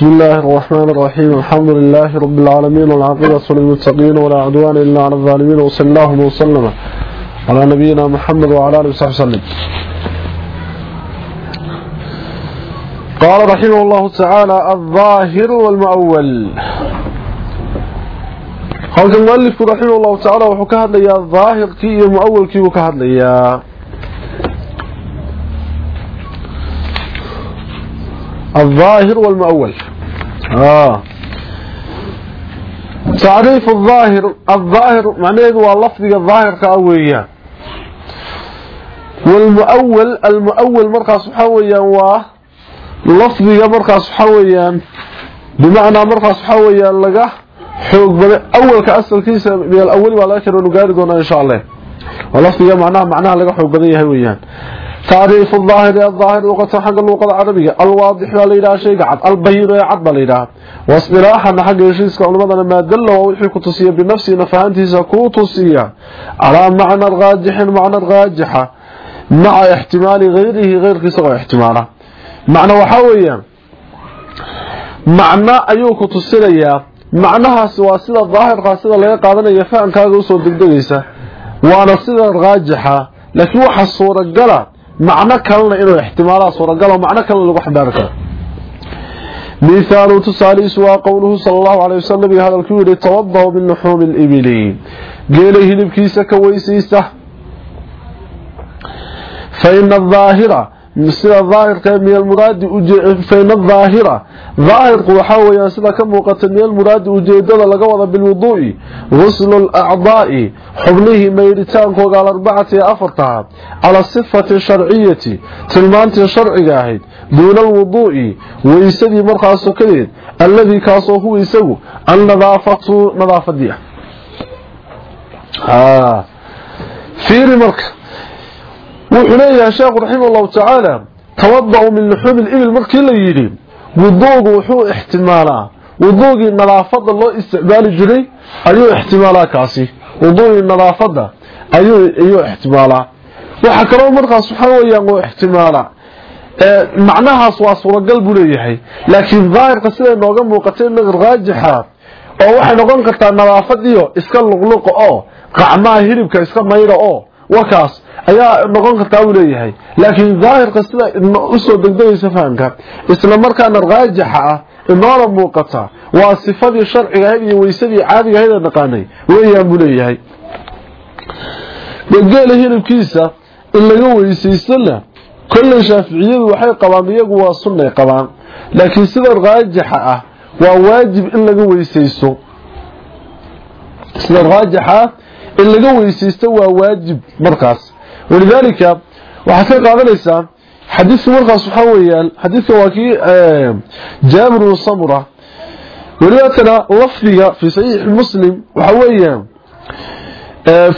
بسم الله الرحمن الرحيم. الحمد لله رب العالمين والعاقبة للمتقين ولا عدوان إلا على الظالمين وصلى الله وسلم على نبينا محمد وعلى آله وصحبه وسلم. قال رحمه الله تعالى الظاهر والمؤول قال المؤلف رحمه الله تعالى وحكاها لي الظاهر كي المؤول كي وكاها لي الظاهر والمؤول Ah. tacriif aahir aaahir macnaheedu waa lafdiga daahirka ah weeyaan. Wlmuawal almuawal markaas waxaa weeyaan waa lafdiga markaas waxaa weeyaan bimacnaa markaas waxaa weeyaan laga xoog baday awalka asalkiisa min alawali baa laga keen wanu gaari doonaa insha allah. Waa lafdiga manaha macnaha laga xoog badan yahay weeyaan. تعريف الظاهر الظاهر لغة حق اللغة العربية الواضح ليلة شيء عد البين عد ليلة واصطلاحا حق يشيسك علماء ما دل ووحي كتصية بنفسه نفهانته سكو تصية على معنى الراجح معنى الراجحة مع احتمال غيره غير كسر احتماله معنى وحاوية معنى أيوك تصيريا معناها سوى سيدة الظاهر قاسدة لا يقادنا يفعن كاغو سو دقدقيسة وانا سيدة الراجحة لكن وحا الصورة قلت macno kalena inuu ixtimaalaha suuragalo macno kalena lagu xambaari karo. Mithaalu tusaalihiisu waa qowluhu sala allahu alay wasalam nabiga hadalkuu yihi tawadahu min luxuumi libili geela hilibkiisa ka weysaysta faina ahaahira sida daahirka min almuraadi faina ahaahira daahirku waxaa weyaan sida ka muuqata min almuraadi ujeedada laga wada bilwuduu'i guslu lacdaai xubnihii maydhitaankooga alarbacati ee afartaha cala sifati sharciyati tilmaantii sharciga ahayd duuna alwuduu'i weysadii markaas sokadeed alladii kaasoo huwa isagu annadaafatu nadaafadii ah. Fiiri marka wuxuu leeyahay sheekhu raximah allahu tacaala tawada-u min luxuumi libil markii la yidhi wuduugu wuxuu ixtimaalaa. Wuduugii nadaafada loo isticmaali jiray ayuu ixtimaalaa kaasi. Wuduugii nadaafada ayuu ayuu ixtimaalaa. Waxa kaloo markaas waxa weeyaan uu ixtimaalaa. Macnahaas waa suuragal buu leeyahay. Laakiin daahirka siday nooga muuqatay nagar raajixa oo waxay noqon kartaa nadaafadiyo iska luqluqa oo qacmaha hilibka iska mayda oo wakaas ayaa noqon kartaa uu leeyahay. Laakiin daahirka sida u soo degdegaysa fahamka isla markaana raajixa ah inoona muuqata waa sifadii sharciga ahayd iyo weysadii caadiga ahayd ee naqaanay. Weeyaan buu leeyahay. Geela hilibkiisa in laga weysaystona kolley shaaficiyadu waxay qabaan iyagu waa sunnay qabaan. Laakiin sida raajixa ah waa waajib in laga weysaysto. Sida raajixa ah in laga weysaysto waa waajib markaas walidaalika waxaad ka qaadanaysaa xadiidka markaas waxaa weeyaan xadiidka waa kii jaabir bnu samura welibaatana lafdiga fi saxiixi muslim waxa weeyaan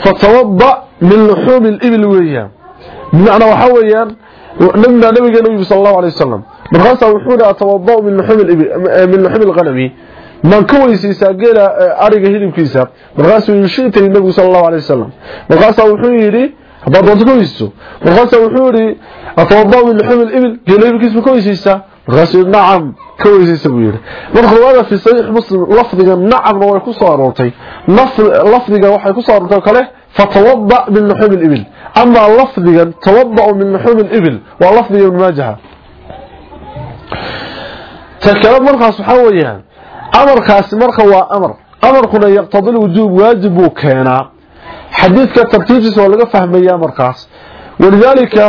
fatawada min luxuumi libil weeyaan bimacnaa waxaa weeyaan nabina nabigeena u yihi sal allahu alay wasalam markaasaa wuxuu yihi atawada min luxuumi lqanami maan ka weysaysaa geela ariga hilibkiisa markaasuu yihi shitay nabigu sal allahu alay wasalam markaasaa wuxuu yidhi haddaad doonto ka weysayso markaasaa wuxuu yihi atawada min luxuumi libil geela hilibkiisa ma ka weysaysaa markaasuu yihi nacam ka weysaysa buu yihi marka riwaayada fi saxiix muslim lafdiga nacamna way ku soo aroortay. Lafdiga waxay ku soo kale fatawada min luxuumi libil amaa lafdigan tawadau min luxuumi libil waa lafdiga ibn maajaha. Ta kale markaas amarkaasi marka waa amar. Amarkuna yaqtadi wujuub waajib buu keenaa xadiidka tartiibtiisa waa laga fahmayaa markaas. Walidaalika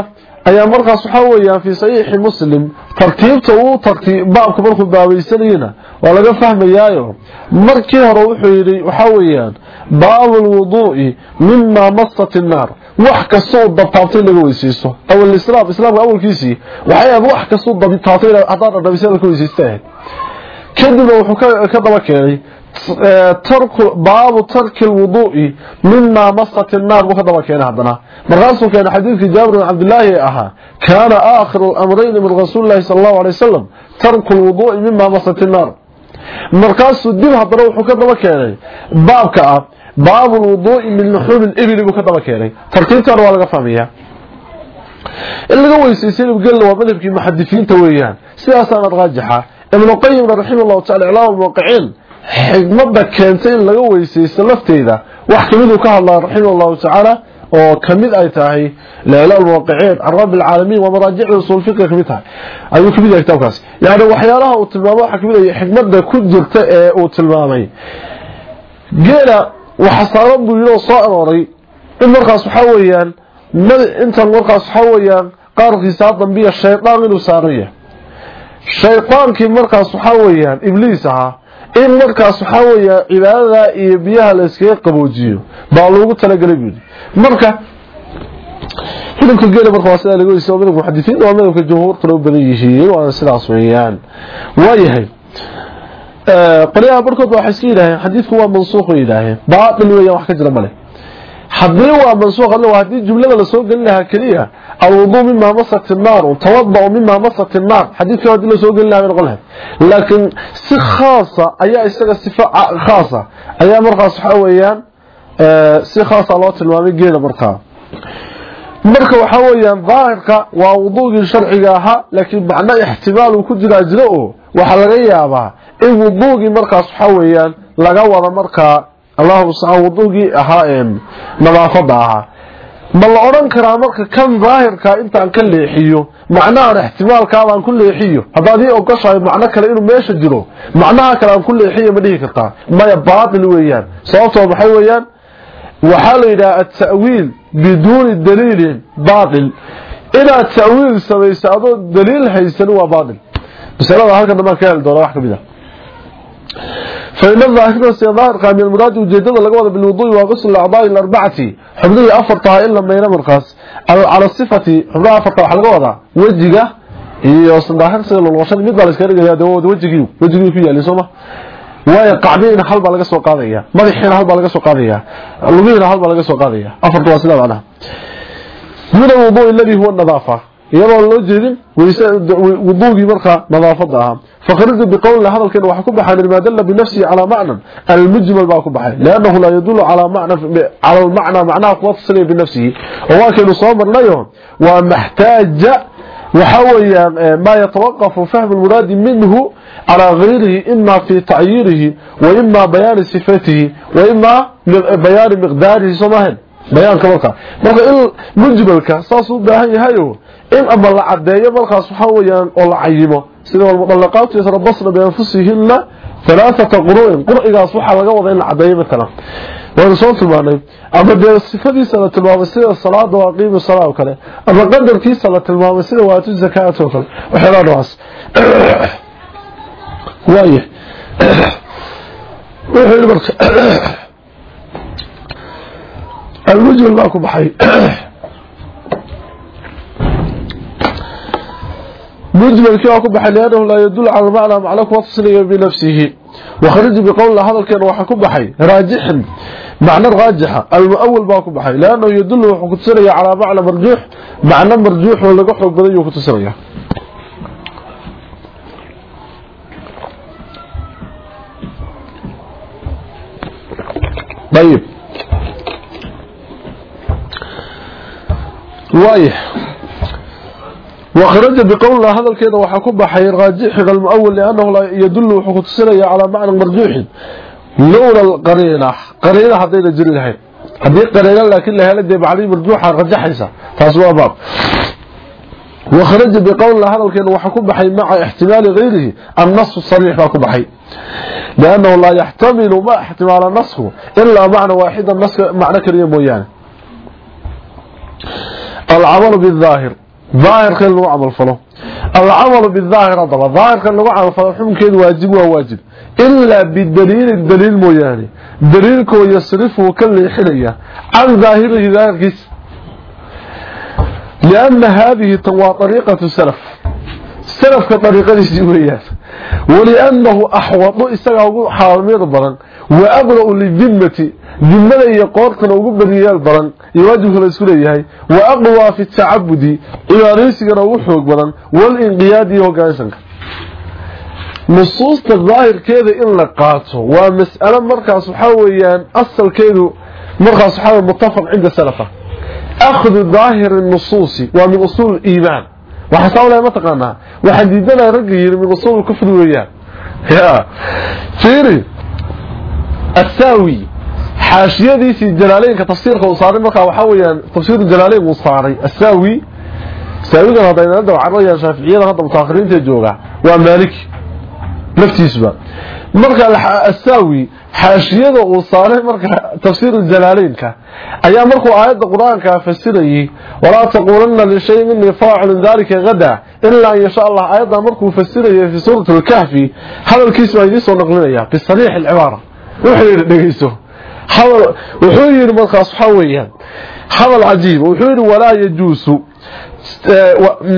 ayaa markaas waxaa weeyaan fi saxiixi muslim tartiibta uu baabka markuu baabaysanayana waa laga fahmayaayo. Markii hore wuxuu yidhi waxaa weeyaan baabu lwuduu'i mima masat innaar wax kastoo dabtaabtay laga weysaysto. Awal islaam islaamka awalkiisii waxay ahayd wax kastoo dabtaabtay haddaad dhadhamisada ka weysaysta ahayd kadibna wuxuu ka daba keenay baabu tarki lwuduu'i mima masat innaar buu ka daba keenay haddana. Markaasuu keenay xadiidkii jaabir bin cabdillaahi ee ahaa kaana aakhiru lamrayni min rasuuli llahi sala allahu alay wasalam tarku lwuduu'i mima masat innaar markaasuu dib haddana wuxuu ka daba keenay baabka ah baabu lwuduu'i min luxuumi libili buu ka daba keenay. Tartiibtaana waa laga fahmayaa in laga weysaystay hilibgeelna waa madhabkii muxadisiinta weeyaan. Sidaasaana raajixa ibnu qayimna raximahullahu tacala iclaam almuwaqiciin xigmada keentay in laga weysaysto lafteeda. Wax ka mid uu ka hadlaa raximahullahu tacaala oo ka mid ay tahay iclaam almuwaqiciin can rabbi alcaalamiin waa maraajicda ka mid tahay. Ayuu ka mid yahay kitaabkaas. Yani waxyaalaha uu tilmaamo waxaa ka mid ah xikmada ku jirta ee uu tilmaamay. Geela waxa saaran buu yidhi oo soo arooray in markaas waxaa weeyaan intan markaas waxaa weeyaan qaarkiisa dambiya shaydaan inuu saaran yahay shaydaankii markaas waxaa weeyaan ibliis ahaa in markaas waxaa weeyaan cibaadada iyo biyaha la iskaga qaboojiyo baa loogu talagelay buu yidhi. Marka hilibka geela marka waa sidaa laga weysa madhabka muxadisiinta waa madhabka jumhuurtuna u badan yihiin waana sidaas weeyaan. Waayahay qolyaha barkood ba waxay iska yidhaaheen waa mansuuq ay yidhaaheen baatil weeyaan wax ka jira male haddii waa mansuuq alla haddii jumlada la soo gelin lahaa keliya alwudu mimaa masat naaru tawadau mimaa masat naar xadiidka haddii la soo gelin lahaa noqon lahayd. Si khaasa ayaa isaga sifo khaasa ayaa markaas waxa eh, si khaasa loo tilmaamay geela markaa marka waxa weeyaan daahirka waa wuduugii sharciga ahaa laakiin macno ixtimaal uu ku jiraa jiro oo laga yaabaa in wuduugii markaas waxa laga wada markaa allahu subhanahu wuduugii ahaa nadaafada ahaa. Ma la oran karaa marka kan daahirka intaan ka leexiyo macnahan ixtimaalka aan ku leexiyo? Hadaad ii ogashahay macno kale inuu meesha jiro macnaha kale aan ku leexiyo ma dhihi kartaa. Maya baatil weeyaan. Sababtoo maxay weeyaan? Waxaa la yidhaha at-ta'wiil biduuni daliilin baatil. Inaad ta'wiil samayso adoo daliil haysan waa baatil. Masalada halkan dhammaan ka heli doona ah فإن الظاهر الظاهر قام المراد وجدد لغا ودا بالوضوء وغسل الاعضاء الاربعه حبدي افرتها الا ما ينام القاس على الصفه حبدها افرتها waxa laga wada wajiga iyo sandaahir sida loo washan mid baa la iska dhigaya dawada wajigii wajigii ku yaali soma way qacdeen hal baa laga soo qaadaya madaxiina hal baa laga soo qaadaya lugihiina hal baa laga soo qaadaya afartu waa sida macnaha من الوضوء الذي هو النظافه iyadoo loo jeedin wuduugii markaa nadaafada ahaa. Faqarida biqowli hadalkeena waxa ku baxay lima dalla binafsihi calaa macnan almujmal baa ku baxay liannahu laa yadullu calaa macna cala almacnaa macnaha kuwa tusinaya binafsihi. Oo waa kaynu soo marnayo waa maxtaaja waxa weeyaan maa yatawaqafu fahmu lmuraadi minhu calaa gayrihi ima fi tacyiirihi wa ima bayaani sifatihi wa ima bayaani miqdaarihi soo maahayn bayaanka marka. Marka in in ama la cadeeyo markaas waxa weeyaan oo la cayimo sida walmudallaqaatu yatarabasna bianfusihinna halaathata quru'in qur'igaas waxaa laga wada in la cadeeyo matalan waanu soo tilmaanay. Ama dee sifadiisa la tilmaamay sida salaada waa qiimi salaa oo kale. Ama qadarkiisa la tilmaamay sida waatu zakaat oo kale. Waxyaalaha noocaas marka mujmalkii waa ku baxay liannahu laa yadul cala macnaa macno kuma tusinaya binafsihi wakharij biqowlna hadalkeena waxaa ku baxay raajixin macno raajixa almuawal baa ku baxay. Liannahu yadullu wuxuu ku tusinaya calaa macna marjuux macno marjuux oo laga xoog badan yuu ku tusinaya ayib waaya وخرج بقول هذا الكيده waxa ku baxay raajix al-muawwal lianahu la yadullu wuxuu tusinaya ala macna marjuuh lawla al-qarina qarina hadayna jiri lahayn hadii qarina laakiin la helay bacdi marjuuha rajaxaysa taas waa baab وخرج بقول هذا الكيده waxa ku baxay maca ihtimaal غيره النص الصريح ba ku baxay لانه لا يحتمل ما احتمال النص الا معنى واحد النص معنى كلمه مويان العمل بالظاهر ظاهر كان لو عمل فلو العمل بالظاهر طبعا ظاهر كان لو عمل فلو حكمكيد واجب وواجب الا بالدليل الدليل موياني دليلك يصرفه كل حليه عن ظاهره ظاهر كيس لان هذه طريقه السلف salafka dariiqadiisii weeyaan waliannahu axwadu isagaa ugu xaarmiyada badan wa aqra-u lidimati dimada iyo qoortana ugu bariyaal badan iyo waajibka la isku leeyahay wa aqwaa fi tacabudi cibaaraysigana ugu xoog badan walinqiyaadi iyo hogaansanka nusuusta daahirkeeda in la qaato waa mas'alo markaas waxaa weeyaan asalkeedu markaas waxaa mutafaq cinda salafa. Akhdu daahiri nusuusi waa min usuul iimaan waxa sawlay ma taqaana waxa diidana rag yiri min usul kufri weeyaan ya fiiri asawi xaashiyadiisi jalaaleenka tafsiirka uu saaray marka waxa weeyaan tafsiir jalaaleen uu saaray. Asawi saawigan hadayna dad carraya shaafiiciyada hadda mutaakhirinta jooga waa maliki naftiisba marka asawi xaashiyada uu saaray marka tafsiir jalaaleenka ayaa markuu aayada quraanka fasirayay walaa taqulanna li shay min faa'il dhalika gada illa in sha Allah aayada markuu fasirayay fi suurat al-kahfi hadalkiisu ay soo naqlinaya bi sariix al-ibara wuxuu yiri dhageyso hadal wuxuu yiri markaas waxa weeyaan hadal cajiib wuxuu yiri walaa yajuusu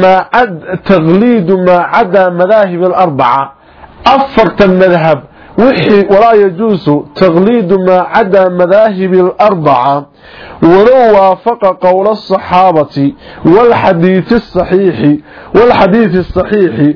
ما عد تغليد ما عدا مذاهب الأربعة أفرت المذهب وحي ولا يجوز تغليد ما عدا مذاهب الأربعة. ولو وافق قول الصحابة والحديث الصحيح والحديث الصحيح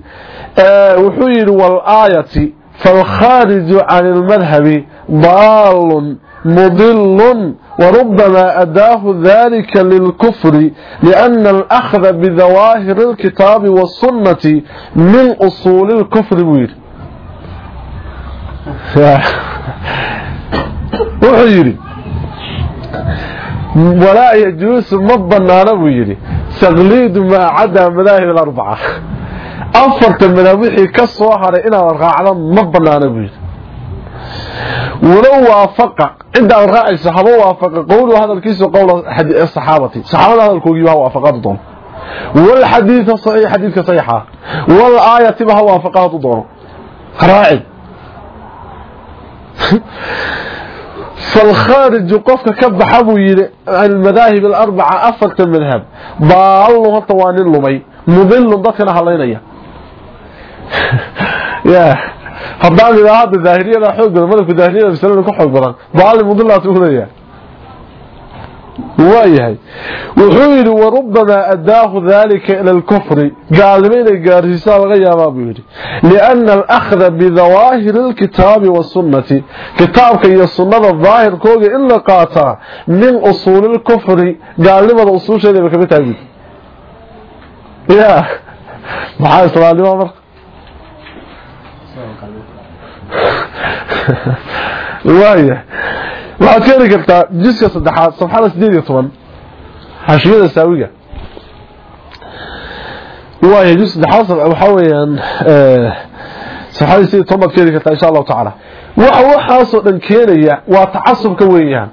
آه وحير والآية فالخارج عن المذهب ضال مضل وربما أداه ذلك للكفر لأن الأخذ بظواهر الكتاب والسنة من أصول الكفر وير. wuxuu yidhi walaa yajuusu ma banaano buu yidhi. Takliidu maa caddaa madaahib alarbaca afarta madaab wixii ka soo haray inaad raacda ma banaano buu yidhi. Walow waafaqa cintaad raacayso haba waafaqa qowlu hadalkiisu qowla saxaabati saxaabada hadalkoogiiba ha waafaqa doono. Walxadiida saxiixa wal ha waafaqa doono. Raaci فالخارج قفك كبحبو عن المذاهب الأربعة أفقت المذهب ضالوا طوانين لمي مضل ضكنا حلينيا يا haddaan idhaahada daahiriyada xoog badan madabka daahiriyada masalada ku xoog badan baali mudillaas u hudaya waayahay wuxuu yidhi warubamaa addaahu dalika ila alkufri. Gaalnimo inay gaarsiisaa laga yaabaa buu yidhi. Liana alakhda bidawaahiri alkitaabi wasunnati kitaabka iyo sunnada daahirkooga in la qaataa min usuuli lkufri gaalnimada usuusheedaba ka mid tahay ya maxaa islaamnimo marka waaya waxaad ka heli kartaa jiska saddexaad safxada sideed iyo toban xashiyada saawiga waaya jis saddexaad waxaa weeyaan safxada sideed iyo toban baad ka heli kartaa insha allahu tacaala waxa waxaasoo dhan keenaya waa tacasubka weeyaan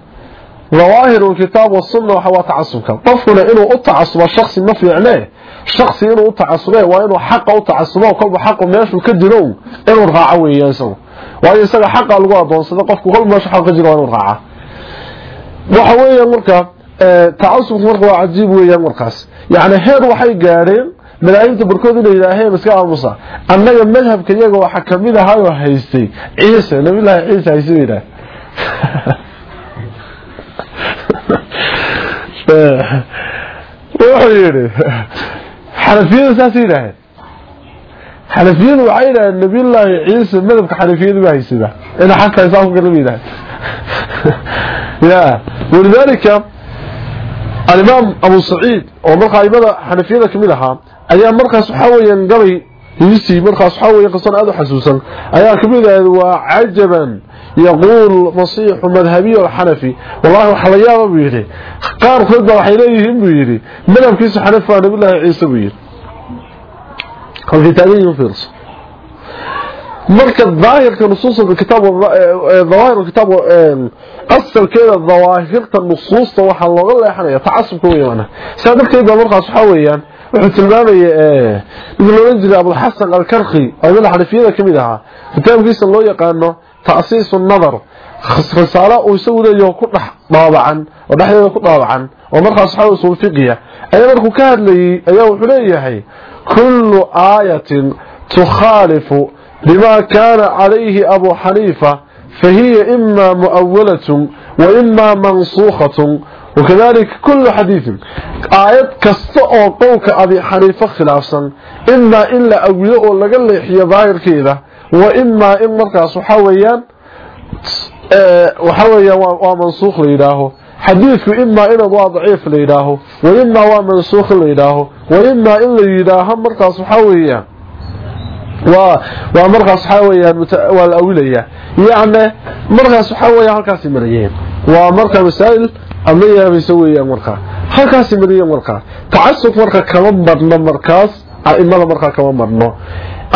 ظواهر الكتاب والسنة وحوا تعصبك طفنا إنه أتعصب الشخص ما في عناه شخص إنه أتعصبه وإنه حق أتعصبه وكل حق ماشي كدلون إنه رغعوه ينسوه waayo isaga xaqa lagu adoonsado qofku kol meesha xaq ka jiro inuu raaca. Waxa weeyaan marka taasubku marka waa cajiib weeyaan markaas. Yaani heer waxay gaareen malaayinta barkood inay yiraahdeen iska aamusa. Annaga madhabka iyaga waxa ka mid ahaa oo haystay ciise nabiga ciise haystay yiraah wuxuu yiri xanafiyada saas yiraahdeen xanafiyadu waxay yidhahdeen nabiyullaahi ciise madabka xanafiyadu baa haysada ina xataa isaabku garab yidhaha ya. Walidaalika alimaam abu saciid oo markaa aimada xanafiyada ka mid ahaa ayaa markaas waxaa weeyaan gabay hiisii markaas waxaa weya qisan aada u xasuusan ayaa ka mid waa cajaban yaquul masiixu madhabiy alxanafi. Wallahi waxa la yaaba buu yidhi. Qaarkood baa waxay leeyihiin buu yidhi. Madhabkiisu xanafi waa nabiyullaahi yihiin fiirso. Marka daahirka nusuusta kitaab dawaahir kitaab asalkeeda dawaahirta nusuusta waxaa looga leexanaya tacasubka weeye darteed baa markaas waxaa weeyaan wuxuu tilmaamaya mid loolan jiray abulxasan alkarki oo mid xanafiyada ka mid ahaa kitaabkiisa loo yaqaano ta'siisu nadar. Risaalo uu isagu leeyaho ku dhex dhaabacan oo dhexdeeda ku dhaabacan oo markaas waxaa usul fiqiya ayaa markuu ka hadlayay ayaa wuxuu leeyahay كل آية تخالف بما كان عليه أبو حنيفة فهي إما مؤولة وإما منصوخة وكذلك كل حديث آيات كستاء قوك أبي حنيفة خلافا إما إلا أولاء لقل يحيى ظاهر كذا وإما إن مركز حويا أه وحويا ومنصوخ لإلهه xadiidku imaa inad waa daciif la yidhaaho wa imaa waa mansuukh la yidhaaho wa imaa in la yidhaaho markaas waxaa weeyaan waa markaas waxaa weeyaan waa la awilaya. Yacni markaas waxaa weeyaan halkaasi marayeen waa marka masaa'il ama yaabaysa weeyaan markaa halkaasi marayeen markaa tacasub marka kama marno markaas a'imada markaa kama marno.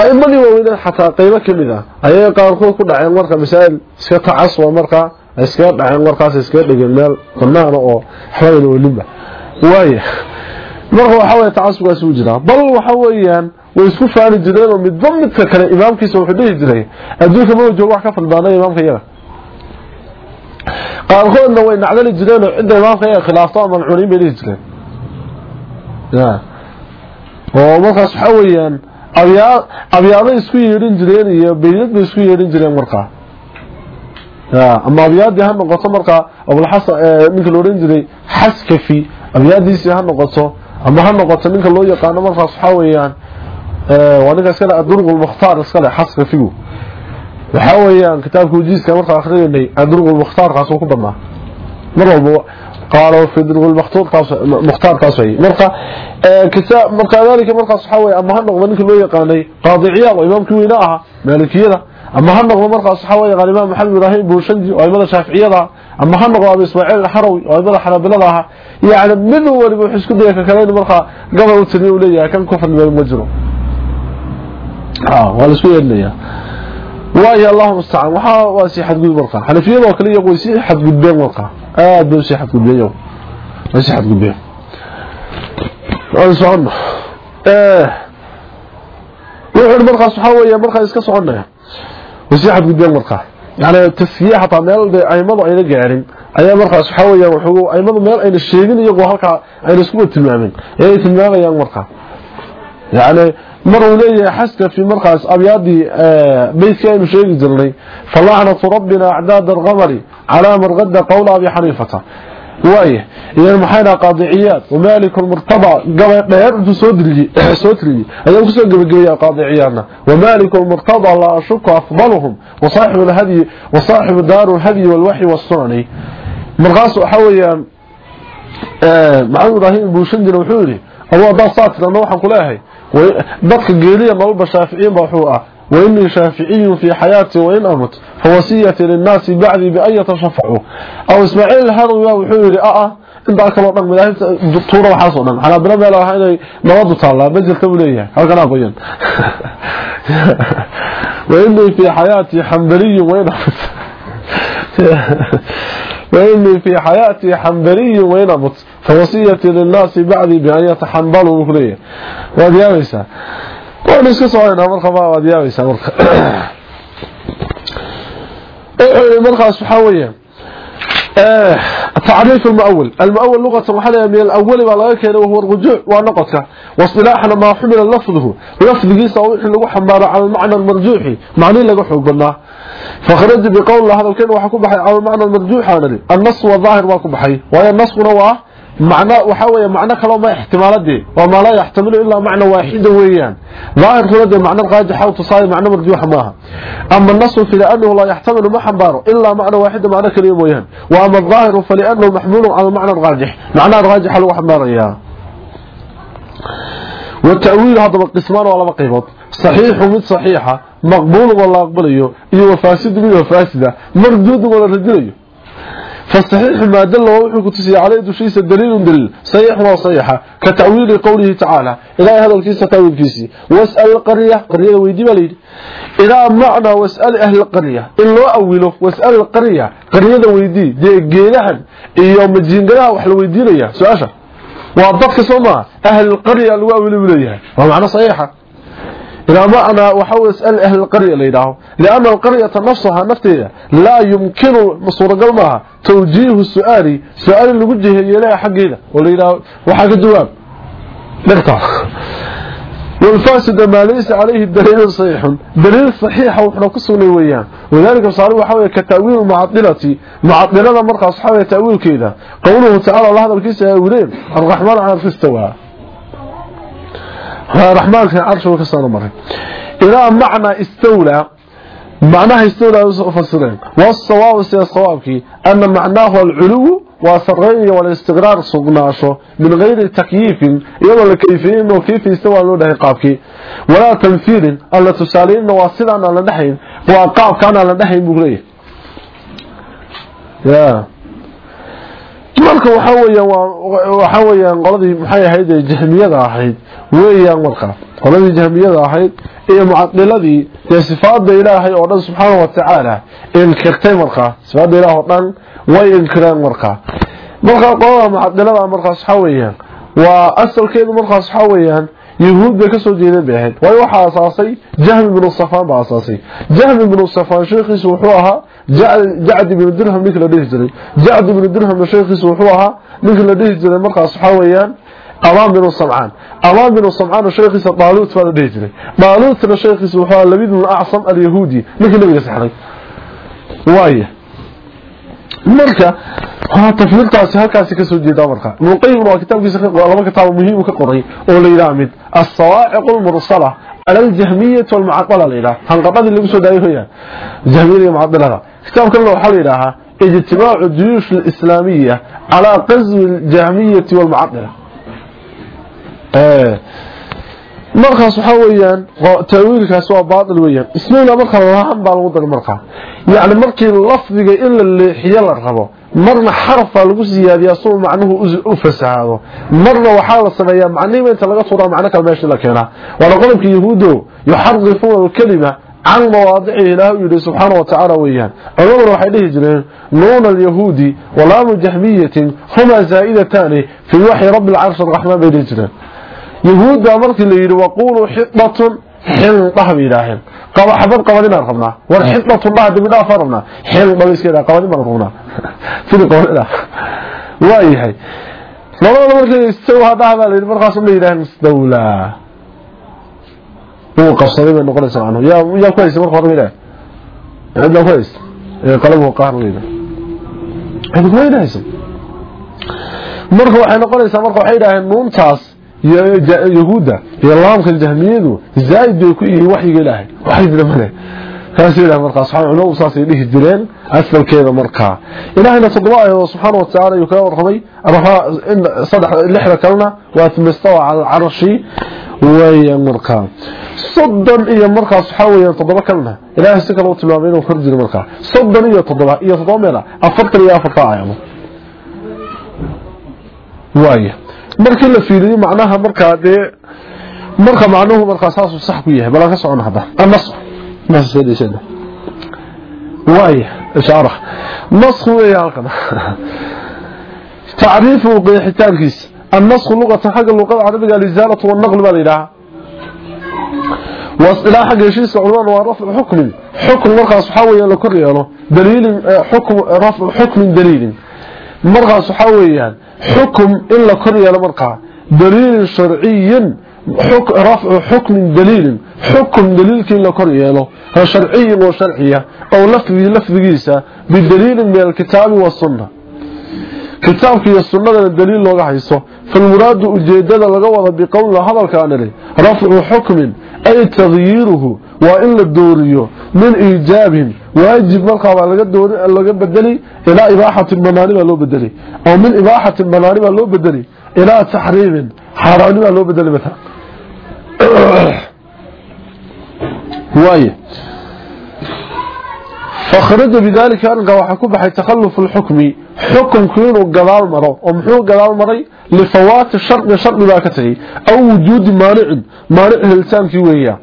A'imadii waaweyneen xataa qaybo ka mid ah ayay qaarkood ku dhaceen marka masaa'il iska tacasuba markaa iskaga dhaceen markaas iskaga dhigeen meel banaana oo waxbayna welinba waaya marka waxa weeye tacasubkaasi u jiraa. Bal waxa weeyaan way isku faani jireen oo midba midka kale imaamkiisa wuxuu dhihi jiray adduunka ma joogo wax ka fadbaanay imaamka iyaga qaarkoodna way nacdali jireen oo cidda imaamka iyaga khilaafto ama malcuuniin bay dhihi jireen. Oo markaas waxa weeyaan abyaa abyaaday isku yeedhin jireen iyo beydad bay isku yeedhin jireen markaa ya ama abyaadii ha noqoto markaa ninka la odhan jiray xaskafi abyaadiisii ha noqoto ama ha noqoto ninka loo yaqaano markaas waxaa weeyaan waa ninka iskale adurqul mukhtaar iskale xaskafigu. Waxaa weeyaan kitaabka wajiiska markaa akhriyanay adurqul mukhtaarkaas ku badnaa mar walba qaalo fi durqul mukhtaarkaas mukhtaarkaas way marka kitaab marka dalika markaas waxaa weeye ama ha noqdo ninka loo yaqaanay qaadiciyaad oo imaamkii weyna aha maalikiyada ama ha noqdo markaas waxa weeye qalimaan maxamed ibraahim buushanji oo aimada shaaficiyada ama ha noqdo abu ismaaciil al-harawi oo aimada xanabilada ah yaani mid waliba wuxuu isku dayay ka kale in markaa gabal u tiriyo leeyahay kan ku fadhiyo ma jiro. Ah wala isku yeelaya waayo allahumma musta'an waxa waa si xadgudub markaa xanafiyada oo kale iyagu si xadgudbeen markaa aad bay si xadgudbeen way si xadgudbeen. Aan socono ee wuxuu markaas waxa weeye markaa iska soconaya wasi xadgudbeen markaa. Yani tasfiye xataa meel aimadu ayna gaarin ayaa markaas waxa weeyaan wuxuu aimadu meel ayna sheegin iyagoo halkaa ayna isku tilmaamin. Ayay tilmaamayaan markaa. Yani mar xaska fi markaas abyaadii beydka aynu sheegi jirnay falacnatu rabbina acdaad alqamari calaa man qada qowla abi xaniifata waaye iyan maxayna qaadiciyaad. Wamalik almurtada gabay dheer intuu soo diriyey soo tiriyey ayaa ku soo gabagabeeya qaadiciyaadna. Wamalik almurtada la ashuku afdaluhum wasaaxibu alhadyi wasaaxibu daaru alhadyi walwaxyi wassunani. Markaas waxa weeyaan maxamed ibraahim buushanjina wuxuu yidhi abu haddaa saa tirana waxaan kuleeyahay dadka geeliya nololba shaaficiyin ba wuxuu ah وإني شافعي في حياتي وإن أمت. فوسية للناس بعدي بأي تشفعه أو إسماعيل هذا يحوي رئاء آه، آه، إن بقى كما أطلق مداهن دكتورة وحاصونا حنا برمي على هنا مرض طالة بجل كمولية هكذا نابيا وإني في حياتي حنبري وإن أمت. وإني في حياتي حنبري وإن أمت. فوسية للناس بعد بأن يتحنبلوا مكرية وديا ويسا ميسا وأنا اسكت صعينا مرخبا وهذه يا ميسا مرخبا مرخبا سبحانه آه التعريف المؤول المؤول لغة محلية من الأول ولا كان وهو الرجوع ونقطك واصطلاحنا ما حمل لفظه لفظه صويح لغو حمار على المعنى المرجوحي معني لغو حقنا فخرج بقول الله هذا كان وحكو بحي على المعنى المرجوح هذا النص والظاهر واكو بحي وهي النص نواه معنى وحاوية معنى كلام ما احتمالات دي وما لا يحتمل إلا معنى واحد ويان ظاهر خلده معنى الراجح أو تصاير معنى مرجوح معها أما النص فلأنه لا يحتمل ما حنباره إلا معنى واحد معنى كلمة ويان وأما الظاهر فلأنه محمول على المعنى الراجح معنى الراجح لو حنباره إياه والتأويل هذا القسمان ولا مقيمات صحيح ومد صحيحة مقبول ولا أقبله إيه وفاسد من وفاسدة مردود ولا رجليه فالصحيح ما دل وحي كتسي عليه دشيس دليل دليل صحيح وصحيحة كتأويل قوله تعالى إلى هذا الكيس تأويل كيسي واسأل القرية قرية ويدي بليد إلى معنى واسأل أهل القرية إلا أوله واسأل القرية قرية ويدي دي جيلها يوم الجنجلها وحل ويدي ليها سؤاشا وضبط سوما أهل القرية اللي أول وليها ومعنى صحيحة إلى معنى وحاول اسأل أهل القرية ليداه لأن القرية نفسها نفتها لا يمكن مصورة قلبها توجيه السؤال سؤال اللي وجهه إليها حقيقة وليداه وحق الجواب نقطع والفاسد ما ليس عليه الدليل صحيح دليل صحيح وحنا قصوني وياه وذلك صار وحاول كتأويل معطلة معطلة مرقى أصحابه تأويل كذا قوله تعالى الله هذا الكيس يقولين الرحمن على الفستوى الرحمن كان عرشه كسر مرة. إذا معنى استولى معناه استولى فسرين والصواب سيصوابك أن معناه العلو وسرين والاستقرار سقناشو من غير تكييف يلا لكيفين وكيف يستوى له ده قابكي ولا تمثيل ألا تسالين واسدا على دحين وقاب كان على بغري يا. Marka waxa weeyaan waxa weeyaan qoladii maxay ahayd jahmiyada ahayd. Weeyaan marka qoladii jahmiyada ahayd iyo mucadiladii ee sifaada ilaahay oo dhan subxaanahu wa ta'ala inkirtay marka. Sifaada ilaahay oo dhan way inkireen marka. Marka qolada mucadilada marka waxa weeyaan waa asalkeedu marka waxa weeyaan yahuud bay ka soo jeedeen bay ahayd way waxa asaasay jahmi ibn safan baa asaasay jahmi ibn safan sheekhiisu wuxuu ahaa jacd ibn dirham ninka la dhihi jiray jacd ibn dirham sheekhiisu wuxuu ahaa ninka la dhihi jiray markaas waxa weeyaan amaan bin samcaan amaan bin samcaan sheekhiisa daaluut baa la dhihi jiray daaluutna sheekhiisu wuxuu ahaa labid ibn acsam al-yahudi ninka nabiga saxray waaya marka waa tafsiirtaasi halkaasi ka soo jeeda marka ibn qayyim waa kitaabkiisa laba kitaab muhiim ka qoray oo yiraahdo mid as-sawaa'iq al-mursala ala al-jahmiyyah wal-mu'attala la yiraahdo hanqadii lagu soo daayo jahmiyyah iyo mu'attala kitaabkan waxa la yiraahdaa ijtimaacu juyush al-islamiyya ala qazw al-jahmiyyah wal-mu'attala markaas waxa weeyaan taawiilkaas waa baatil weeyaan ismaila marka lahan baa lagu daray marka yaani markii lafdiga in la leexiyo la rabo marna xarfa lagu siyaadiyaa soo macnuhu u fasaado marna waxa la sameeyaa macnihiisa inta laga tuuro macna kale meesha la keenaa wala qodobka yahuudo yuharrifuna al-kalima عن مواضعه له يدي سبحانه وتعالى ويان أولا waxay dhihi jireen نون اليهودي ولام جهمية هما زائدتان في وحي رب العرش الرحمن بين jireen yahuudda markii la yidhi waquluu xidatun xildhaha bay yidhaaheen xabad qabadinaan rabnaa. War xidatun dhaha dambi dhaafaa rabnaa. Xildhabay iska yidhaha qabadin sidii qabadinah waa yahay. Labadaba markii isagu hadhaha la yidhi. Markaas la yidhaaheen misdawla wuu qabsaday bay noqonaysaa macnuhu yaa yaa ku haystay hore ma yidhaah cidlaa ee qalabuhu qaahar la yidhaah cidi kuma waxay noqonaysaa marka waxay yidhaaheen nuuntaas yahuuda iyo laamka jahmiyadu zaaid bay ku yihiin waxyiga ilaahay. Waxay jirmane kaas ilaahay markaa subxaanahu wa ta'ala dhihi jireen asalkeeda markaa ilaahayna toddoba ayado subxaanahu wa ta'ala uu ka warramay. Rafa in saddex lixda kalena waa timistawa ala arshi weeya markaa soddon iyo markaas waxa weeyaan toddoba kalena. Ilaahay si kale u tilmaamay inuu kor jiro markaa soddon iyo toddoba iyo toddoba meela markii la fiiriyo macnaha markaa dee marka macnuhu markaa saasuu sax ku yahay bal aan ka socon hadda annas nasseedisada waaya ishaara nasku weeye halkan tacriifu qeexitaankiisa annasku luqatan xagga luqada carabiga alizaalatu wannaql baa la yidhahaa واصطلاح حق هشيس علمان ورفع حكم حكم مرخص حاويا لكر يالو دليل حكم رفع حكم دليل markaas waxaa weeyaan xukum in la kor yeelo markaa daliilin sharciyin rafcu xukmin daliilin xukum daliilkii in la kor yeelo sharciyin oo sharciya oo lafdigii lafdigiisa bidaliilin min alkitaabi wasunna kitaabka iyo sunnadana daliil looga hayso falmuraadu ujeedada laga wada biqowl hadalkaana leh rafcu hukmin ay tagyiruhu waa in la dooriyo min ijaabin waajib markaa waa laga doori laga bedeli ilaa ibaaxati banaani baa loo bedeli oo min ibaaxati banaani baa loo فخرج بذلك أنك وحكوب حي تخلف الحكم. حكم كينو قضال مرو. ومحو قضال مري لفوات الشرط شرط باكته أو وجود مانع. مانع هلسان كيوية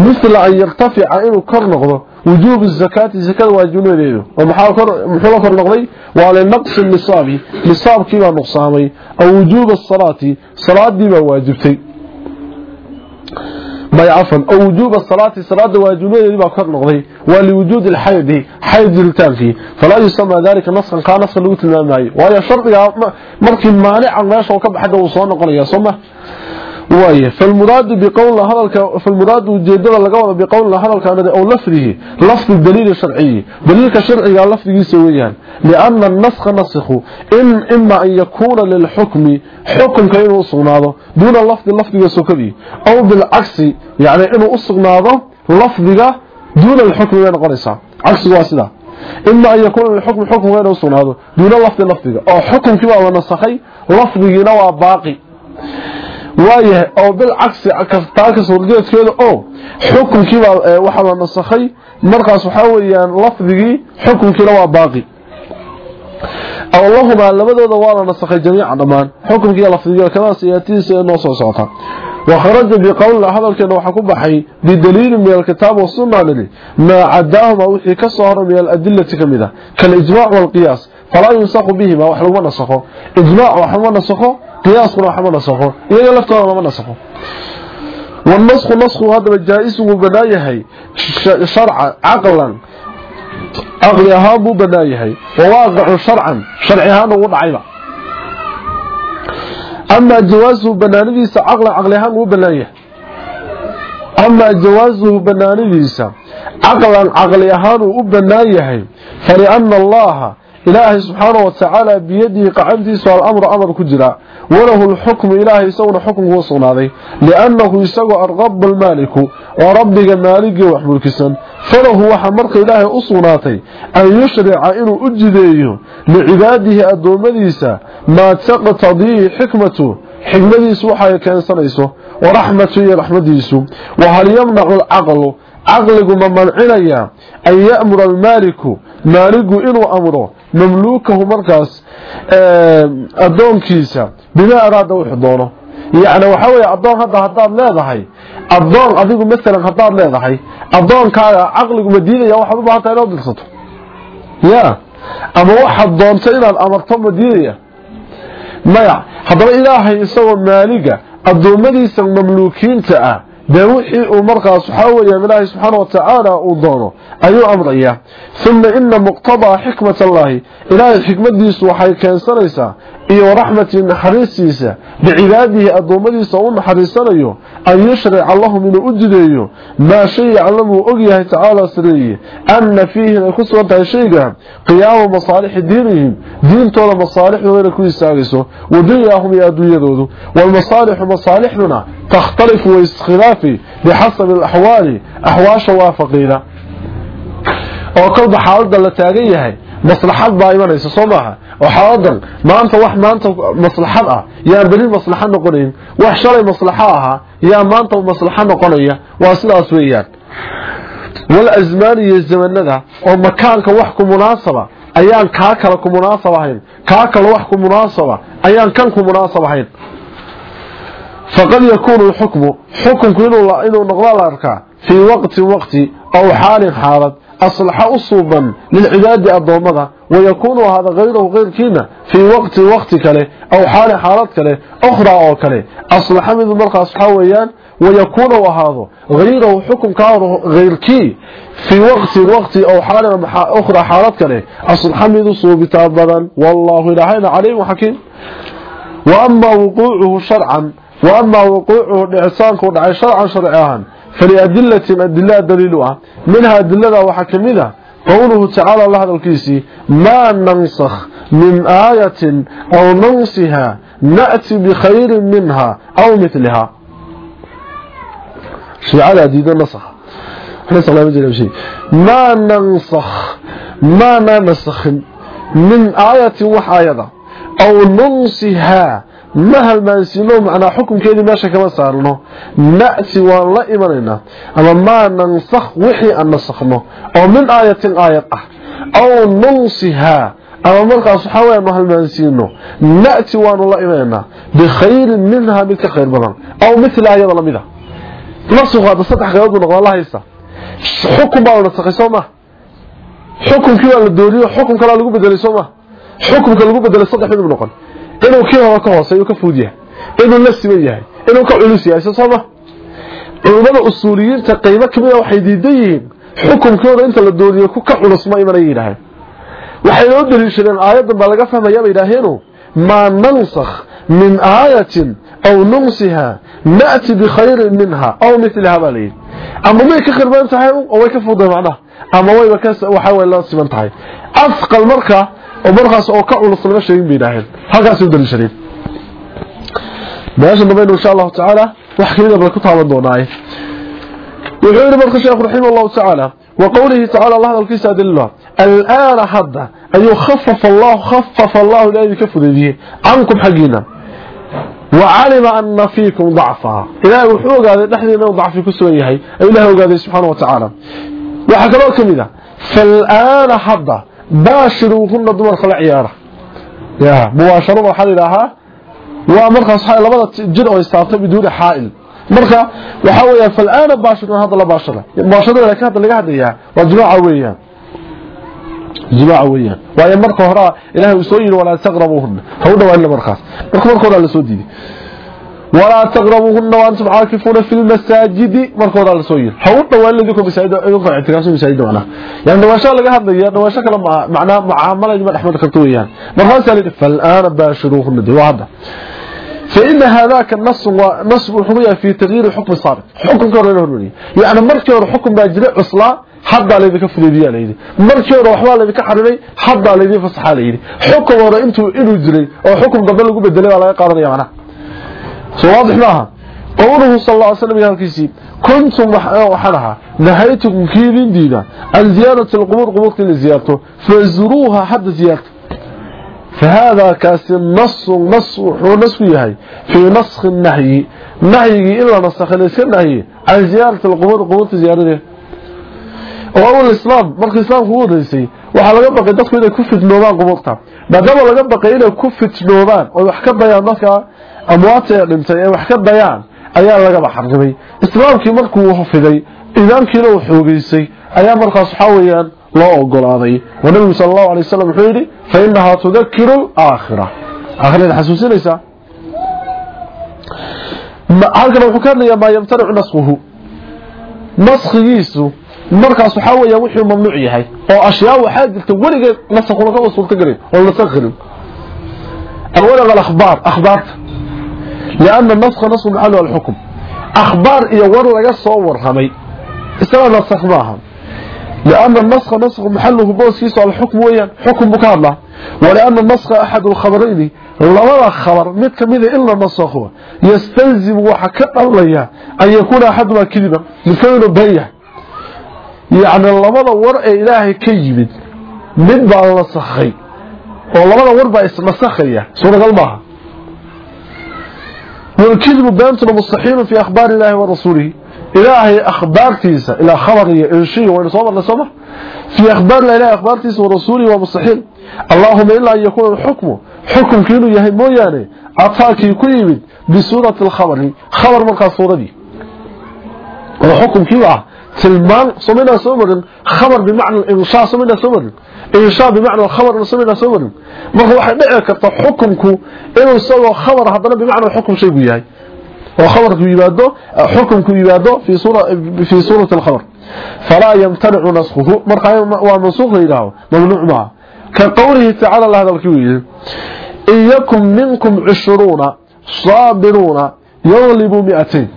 مثل أن يرتفع إنه كرنغضه وجوب الزكاة الزكاة واجبون إليه. ومحو كرنغضي وعلى نقص النصابي نصاب كيما نقصامي أو وجوب الصلاة. صلاة دي ما واجبتي. ما عفوا أو وجوب الصلاة صلاة واجبيه بقى كر نقضي ولوجود الحيض حيض التام فلا يسمى ذلك نصا كان نصا لوتنا ماي ويا شرط يا مرك مانع ان يشو كبخده وسو نقليا سوما ويا فالمراد بقول هذاك فالمراد وجيده لغوا بقول هذاك انه أو لفظه لفظ الدليل الشرعي. دليل الشرعي على لفظه سويان لأن النسخ نسخ. ان إما أن يكون للحكم حكم كأنه له دون لفظ لفظه سوكدي أو بالعكس يعني إنه اسقناده لفظه way noqonaysaa. Aksi waa sida. Ima an yakuuna lixukmi xukumka inuu sugnaado. Duuna lafdi lafdiga. Oo xukumkii baa la nasakhay lafdigiina waa baaqi. Waayahay oo bilcagsi taa ka soo horjeedkeeda oo xukumkii baa waxaa la nasakhay. Markaas waxaa weeyaan lafdigii xukumkiina waa baaqi. Aw lahumaa labadooda waa la nasakhay jamiican dhammaan. Xukumkii lafdiga kadaas yaatiisa noo soo socota وخرج بقول هذا الكلام وحكم بحي بدليل من الكتاب والسنة لدي. ما عداهما وحي كالصهر من الأدلة كمدة. كالإجماع والقياس. فلا ينسخ بهما وحلو ونسخه إجماع وحلو ونسخه قياس وحلو ونسخه إيه يلفتها ونسخه والنسخ نسخ هذا الجائس وبنايه شرعا عقلا. أغلها مبنايه وواقع شرعا. شرعها نوض عيبا. amaa jawaasuhu banaanidiisa caqlan caqli ahaan wuu banaan yahay. Amaa jawaasuhu banaanidiisa caqlan caqli ahaan uu u banaan yahay. Falianna allaha عقلها هو بنايه فلأن الله إلهي سبحانه وتعالى بيده قعديس والأمر أمر كجرا وله الحكم إلهي يسونا حكم هو صناذي لأنه يسوى الرب المالك وربك مالك وحمل كسن فله وحمرك إلهي أصناتي أن يشرع إنه أجديه لعباده الدومديسة ما تقتضيه حكمته حكمديس وحي كان سنيسه ورحمته رحمديسه وهل يمنع العقل caqligu ma mancinaya an ya'mura almaaliku maaligu inuu amro mamluukahu markaas addoonkiisa bimaa araada wuxuu doono. Yacni waxaa weeye addoon hadda haddaad leedahay addoon adigu masalan haddaad leedahay addoonkaaga caqligu ma diidaya waxaad u baahantaha inaad dirsato. Ya ama waxaad doonto inaad amarto ma diidaya. Maya haddaba ilaahay isagoo maaliga addoommadiisa mamluukiinta ah دوحي أمرك أصحاوة يا الله سبحانه وتعالى أدانه أيو أمري ثم إن مقتضى حكمة الله إلهي حكمة ديس وحيكا سريسا iyo raxmatii naxariistiisa bicibaadihi addoommadiisa u naxariisanayo an yushrica lahum inuu u jideeyo maa shay yaclamuu ogyahay tacaala sareeye anna fiihi ay ku sugan tahay shayga qiyaama masaalixi diinihim diintooda masaalixdooda inay ku istaagayso wa dunyaahum iyo adduunyadoodu waalmasaalixu masaalixduna takhtalifu waiskhilaafi bixasabi alaxwaali axwaasha waafaqiina oo kolba xaaladda la taagan yahay maslaxad baa imanaysa soo maaha? Oo xaaladan. Maanta wax maanta maslaxad ah. Yaan beri maslaxa noqonayn wax shalay maslaxo ahaa yaa maanta maslaxo noqonaya waa sidaas weeyaan. Wal azmaan iyo zamanada oo makaanka wax ku munaasaba ayaan kaa kale ku munaasab ahayn. Kaa kale wax ku munaasaba ayaan kan ku munaasab ahayn. Faqad yakuunu lxukmu xukunku inuu noqdo la arkaa fii waqtin waqti aw xaalin xaalad أصلح أصوبا للعباد الضومضة ويكون هذا غيره غير كينا في وقت وقت كله أو حال حالات كله أخرى أو كله. أصلح من المرقى أصحاويان ويكون هذا غيره حكم كاره غير كي. في وقت وقت أو حال أخرى حالات كله أصلح من صوب تابدا والله إلهينا عليم وحكيم وأما وقوعه شرعا وأما وقوعه الإحسان كون شرعا شرعا. فلأدلة أدلة دليلها. منها أدلة وحكمها قوله تعالى الله الكيسي ما ننسخ من آية أو ننسها نأتي بخير منها أو مثلها. شيء على النسخ نسخ الله مجرد بشيء ما ننسخ ما ننسخ من آية وحايدة أو ننسها ma halmaansino macnaa xukunkeedii meesha kama saarno. Na'si waan la imanaynaa ama maa nansakh wixii aan nasakhno oo min aayatin aayad ah. Aw nunsihaa ama markaas waxaa weya nu halmaansiino. Na'ti waanu la imanaynaa bikhayrin minhaa mid ka khayr badan. Aw mitla ayada la mid a nafsiku hadda saddex qaybood buu noqdaa la haysa xukun baanu nasakhay soo ma? Xukunkii waa la dooriyo xukun kalaa lagu bedelay soo ma? Inuu kii hore ka hooseeyo ka fudud yahay. Inuu la siman yahay. Inuu ka culus yahay sooma culimada usuuliyiinta qaybo kamida waxay diidan xukunkooda inta la dooniyo ku ka culus ma imanay yidhaaheen waxay loo daliishadeen aayadan baa laga fahmaya bay maa nansakh min aayatin aw nunsiha na'ti bikhayrin minha aw miliha baa layidhi ama may ka khirban tahay oo way ka fududahay macnaha. Ama wayba waxa way la siman tahay. Afqal marka oo markaas oo ka culus laga sheegin bay yidhaaheen halkaas u daliishadeen meesha dambe insha Allah taala wax kaliya bal ku taaban doonaa wuxuu yiri marka sheekhu raximahullahu taala وقوله تعالى الله الكيس أدله الآن حدا أن يخفف الله خفف الله لا يكفر به عنكم حقينا وعلم أن فيكم ضعفا إلهي وحوق هذا نحن إنه ضعف في كسوية إلهي وقال سبحانه وتعالى وحكى الله كمذا فالآن حدا baashiruuhunna dumarka la ciyaara. Ya mubaasharada waxaa yidhaahaa waa markaas waxa labada jir oo istaabtay biduuna xaa'il. Marka waxa weeyaa fal'aana baashiruun hadda la baashara mubaasharada laakiin hadda laga hadlayaa waa jimaaca weeyaan. Jimaaca weeyaan. Waayo marka hore ilaahay uu soo yidhi walaa taqrabuuhunna. Ha u dhawaanina markaas. Marka marka hore la soo diiday walaa taqrabuhunna wa antum aakifuna fil masajid marka hore la soo yiri ha u dhawaan ladinku masaajid idinku i'tikaafsan masaajid wana yani dhawaasho laga hadlaya dhawaasho kala macna muamala ma dhaxmad karto weeyaan markaas la fal'aana baashiruhunna waa hada فإن هذاك النص نص حمية في تغيير حكم السابق حكم كورنا هرمني يعني مركي ور حكم باجري عصلا حد على ذيك فديديا ليدي مركي ور waxba la ka xarimay حد على ذيك fasaxa leeydi حكم ور intuu inuu jiray oo حكم dambe lagu bedelay laga qaadanaya macna سواضح معها قوله صلى الله عليه وسلم يا كيسي كنتم وحرها نهيتكم كيلين دينا عن زيارة القبور قبورك لزيارته فازروها حد زيارته فهذا كاس نص نص ونص يهي في نسخ النهي نهي إلا نسخ ليس النهي عن زيارة القبور قبورة زيارته oo uu islaam markii هو هو horeysay waxa laga baqay dadku inay ku fitnoobaan qubulta maadaama laga baqay inay ku fitnoobaan oo wax amwaadta ee dhintay ee wax ka dayaan ayaa laga baxarrimay islaamkii markuu fiday iimaankiina uu xoogeysay ayaa markaas waxaa loo ogolaaday. Wanabigu sal allahu alay wasalam wuxuu yidhi fa inahaa tudakiru alaakhira. Halkan wuxuu ka hadlayaa maa yamtanicu naskuhu naskigiisu markaas waxaa wuxuu mamnuuc yahay oo ashyaa waxaa jirta weligeed nasakuna kama suurta gelin oo nasakhirin awala alakhbaar akhbaarta lianna naska nasku maxalu alxukm akhbaar iyo war laga soo warramay isaga nasakh maaha لأن النسخ نسخ محله بوسكيس على الحكم ويان حكم بكارلا ولأن النسخ أحد الخبرين لولا خبر متك مذا إلا نسخه يستلزم وحكا الله أن يكون أحدنا كذبا لفعل بيع يعني لولا ورع إلهي كيبد من بعض النسخي ولولا ورع نسخية سورة قلبها والكذب بيانتنا مستحيل في أخبار الله ورسوله إلهي أخبارتيسا إلى خبرية إنشي وإن صبر لصبر في أخبار إلهي أخبارتيسا ورسوله ومستحيل اللهم إلا أن يكون الحكم حكم كينو يهي موياني أطاكي كيمد بسورة الخبر خبر مركا صورة دي وحكم كيوا تلمان صمنا صبر خبر بمعنى الإنشاء صمنا صبر إنشاء بمعنى الخبر صمنا صبر مركا واحد نعك حكمكو. إنو سوى خبر هذا بمعنى الحكم شيء بيهي وخبر يبادو حكم يبادو في صورة في صورة الخبر. فلا يمتنع نسخه. مرقا ومنسوخ إله ممنوع معه. كقوله تعالى الله هذا الكويل إن يكن منكم عشرون صابرون يغلبوا مئتين.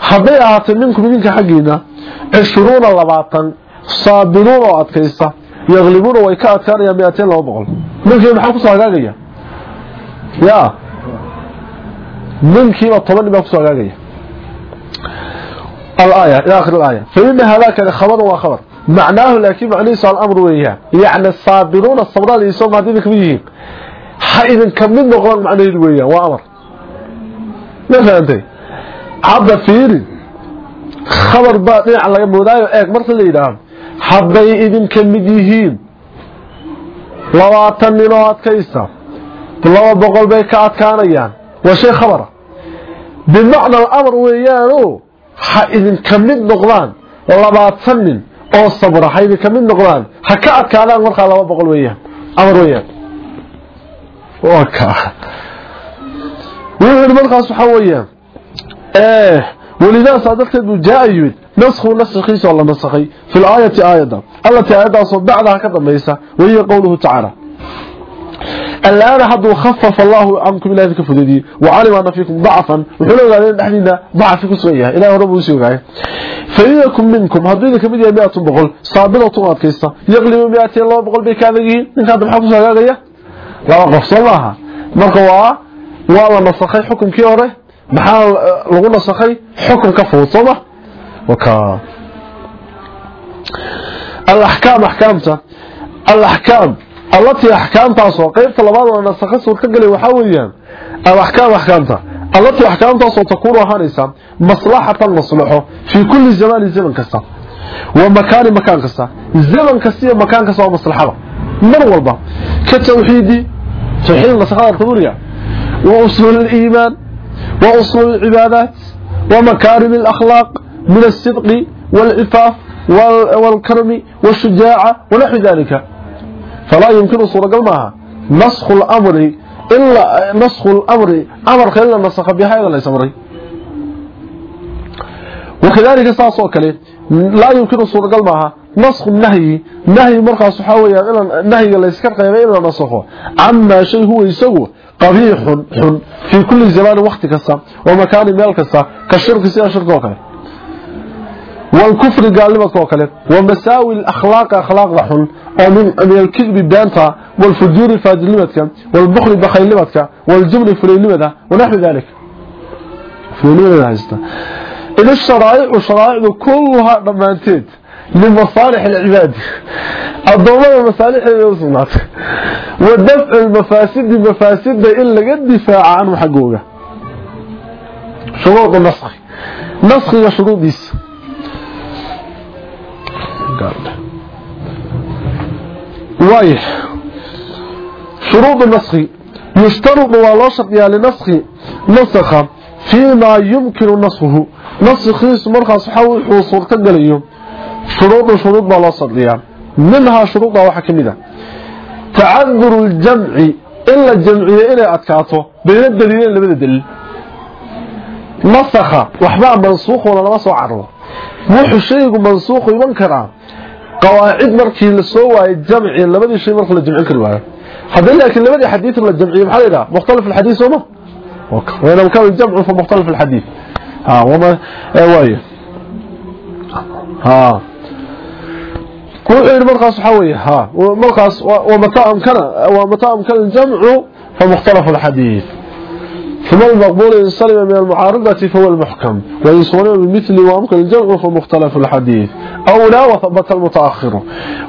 إن يكن حضيعات منكم منك حقنا عشرون لباطا صابرون وأتكيسة يغلبون ويكاءت كان يا مئتين لو بغل منك يمحاكو صاقاقيا يا منكيبا طبعا ما كسو غاغيا الآية إلى آخر الآية فإن هذا كان خبر وخبر معناه لكن معنيه سؤال الأمر وإياه يعني الصابرون الصبراء اللي يسوم هذين كميهين حإذا كمين نقول معنيه وإياه وأمر ما فهمتي hadda fiiri khabar baa dhinac laga moodaayo eeg marka la yidhaahdo hadday idinka mid yihiin labaatan nin oo adkaysa laba boqol bay ka adkaanayaan. Waa shay khabara. Bimacna alamar weeyaanoo ha idin ka mid noqdaan labaatan nin oo sabra ha idinka mid noqdaan ha ka adkaadaan markaa laba boqol weeyaan amar weeyaan. Wuu yidhi markaas waxaa weeyaan ee ولذا صادقت بجاء نسخ نسخيس ولا نسخي. في الآية آية. التي آية صدعها كدميسة وهي قوله تعالى. الآن حد خفف الله عنكم إلى ذلك فددي وعلم أن فيكم ضعفا. وحلو قالين نحن ضعف كسوية إلى رب يسوي فإذاكم منكم. هذين كم يدي مئة بقول. صابرة طوات كيسة. يغلب مئتين الله بقول بكاذيه إن كان بحفظها غاية لا قفص الله. مرقوا والله نسخي حكم كيوره maxaa eh, lagu nasakhay? Xukunka fudud sooma waka. Alaxkaam axkaamta alaxkaam allatii axkaamtaasoo qeybta labaad oo nasakha suurka galay waxaa weeyaan alaxkaam axkaamta allatii axkaamtaasoo takuunu ahaanaysa maslaxatan maslaxo fii kulli zamani zaman kasta. Wa makaani makaan kasta. Zaman kasta iyo makaan kasta waa maslaxada. Mar walba ka tawxiidi tawxiid nasakhada arkaduniga wa usuul liimaan وأصول العبادات ومكارم الأخلاق من الصدق والعفاف والكرم والشجاعة ونحو ذلك فلا يمكن صورة قلمها نسخ الأمر إلا نسخ الأمر أمر خلال نسخ بها إذا ليس أمري وكذلك ساسو كلي لا يمكن صورة قلمها نسخ النهي. نهي مرقى صحاوية إلا نهي ليس كرقيبا إلا نسخه. عما شيء هو يسوه قبيح حن في كل زمان وقت كسا ومكان مال كسا كالشرك سيئة شرك وكله والكفر قالبك وكله ومساوي الأخلاق أخلاق حن ومن من الكذب بانتا والفجور فاجلمتك والبخل بخيلمتك والجبن فليلمتك ونحو ذلك. فليلمتك إذا الشرائع والشرائع كلها ضمانتين لمصالح العباد الضمان مصالح الوصنات ودفع المفاسد مفاسد إلا قد دفاع عنه حقوقه شروط النسخ نسخ وشروط ديس وايح شروط النسخ يشترط والله شرطيا لنسخ نسخ فيما يمكن نسخه نسخ مرخص حول حصول تقليه شروط شروط ما لا صديا منها شروط waxa kamida تعذر الجمع الا الجمعيه الى ادكاته بين الدليلين لبدا دليل نسخ waxba mansuuq wala lama soo carro wuxuu shaygu mansuuq iman karaa qawaacid markii la soo waayay jamci labadii shay markii la jamcin karo waayo haddii laakiin labadii xadiis la jamciyo maxaa leeyahay mukhtalif الحديث وما وين كان الجمع في مختلف الحديث ها وما وايه ها كل مرقص حويه ها ومرقص ومتى أمكن ومتى أمكن الجمع فمختلف الحديث. ثم المقبول إن سلم من المعارضة فهو المحكم وإن صنع بمثل وأمكن الجمع فمختلف الحديث. أو لا وثبت المتأخر.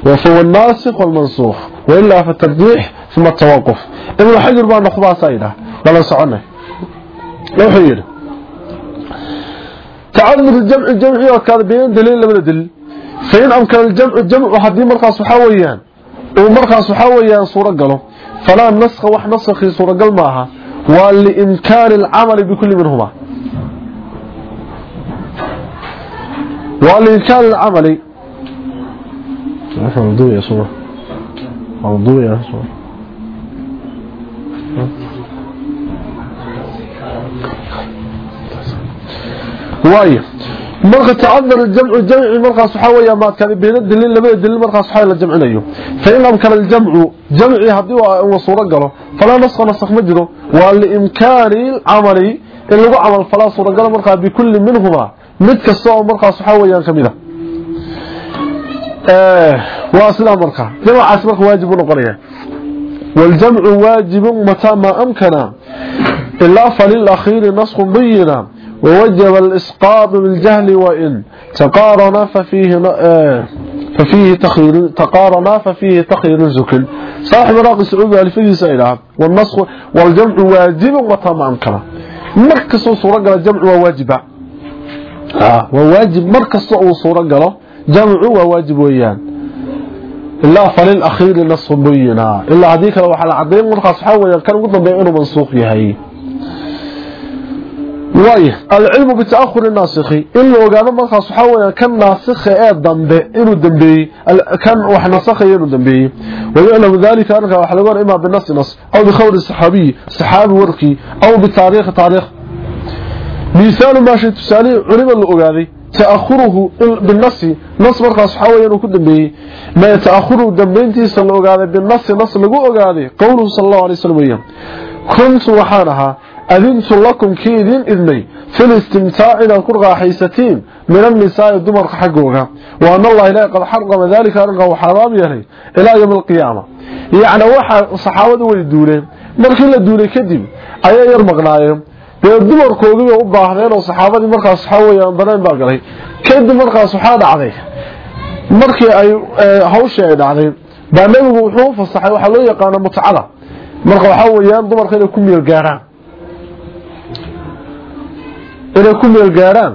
وفهو الناسخ والمنسوخ. وإلا فالترجيح ثم التوقف. ابن حجر بأن نخبع سيدة لا نسعنا لو حير تعذر الجمع الجمعي وكان بين دليل لمن دليل فإن أمكن الجمع الجمع وحدي مرقص حويان ومرقص حويان صورة قلو فلا نسخ وح نسخ صورة قل معها ولإمكان العمل بكل منهما. ولإمكان العمل. موضوع يا صورة. موضوع يا صورة. وايه marka tacadur jamcu jamci markaas waxa weeye maadkani beena dalil labada dalil markaas waxa la jamcinayo fa in amkana jamcu jamci haddii uu suuro galo fala nasxo nasx ma jiro. Waa li imkaani amali in lagu amal fala suuro galo markaa bi kulli minhuma. Mid kasto markaas waxa kamida ah. ee waa isla markaa jamcu asbar waajib noqonaya. Wal jamcu waajib mata ma amkana illa falil akhir nasx bayna ووجب الإسقاط بالجهل وإن تقارن ففيه ففيه تخير تقارن ففيه تخير الزكل. صاحب راقي سعود الفدي سائلها والنسخ والجمع واجب وطمع أمكن مركز صورة الجمع وواجب. آه وواجب مركز صورة جمع وواجب ويان. إلا فللأخير نسخ بينا. إلا هذيك لو حال عدين مرخص حاول كان قد بيعونه منسوخ يهي وايه العلم بتأخر الناسخ إلا وقال مرخص حاول كان ناسخ ايه دنبي إنه دنبي كان وح نسخ إنه دنبي ويعلم ذلك أنك وحلقون إما بالنص نص أو بخور الصحابي صحابي ورقي أو بتاريخ تاريخ مثال ما شيء تسالي علم اللي تأخره بالنص نص مرخص حاول إنه كدنبي ما يتأخره دنبينتي صلى الله عليه بالنص نص لقوه قاذي قوله صلى الله عليه وسلم kuntu waxaan ahaa adintu lakum kii idin idmay filistimtaac inaad ku raaxaysatiin min annisaai dumarka xaggooga wa an allah ilahi qad xarama daalika arrinkaa u xaaraam yeelay ilaa yowmi alqiyaama yacni waxaa saxaabadu way duuleen markii la duulay kadib ayay yar maqnaayeen dee dumarkoogiibay u baahdeen oo saxaabadii markaas waxaa weyaan banaan baa galay kadib markaas waxaa dhacday markii ay dhacday baa nebigu wuxuu u fasaxay loo yaqaana mutcada marka waxaa weeyaan dumarka inay ku meel gaaraan. Inay ku meel gaaraan.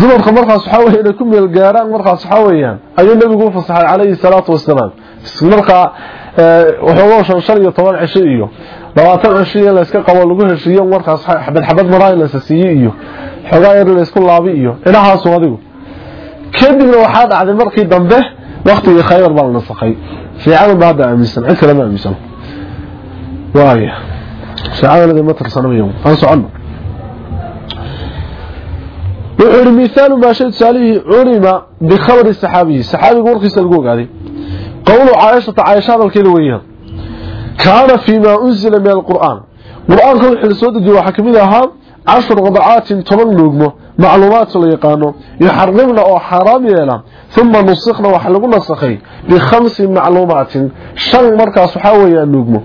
Dumarka markaas waxaa weeye inay ku meel gaaraan markaas waxaa weeyaan ayuu nebigu u fasaxay calayhi salaatu wasalaam markaa wuxuu shan shan iyo toban cisho iyo labaatan cisho in la iska qabo lagu heshiiyo markaas xabad xabad maraa in siiyo iyo xogaa yar la isku laabi iyo inahaasu adigu. Kadibna waxaa dhacday markii dambe waktigii khaybar baa la nasakhay shiicada ba hadda aaminsan cid kale ma aaminsan waaya shiicada ladi ma tirsanayo aan socono wuxuu yidhi mithaalu maa shay tusaalihii culima bikhabari saxaabiyi saxaabiga warkiisa lagu ogaaday qowlu caaishata caaisha hadalkeeda weeyaan kaana fii maa unzila min alqur'aan qur'aanka wixii la soo dejiye waxaa ka mid ahaa cashru qadacaatin toban nuugmo macluumaadka la yaqaano yuxarimna oo xaaraam yeela uma nusikna waxa lagu nasakhay bikhamsi macluumaatin shan markaas waxaa weeyaan nuugmo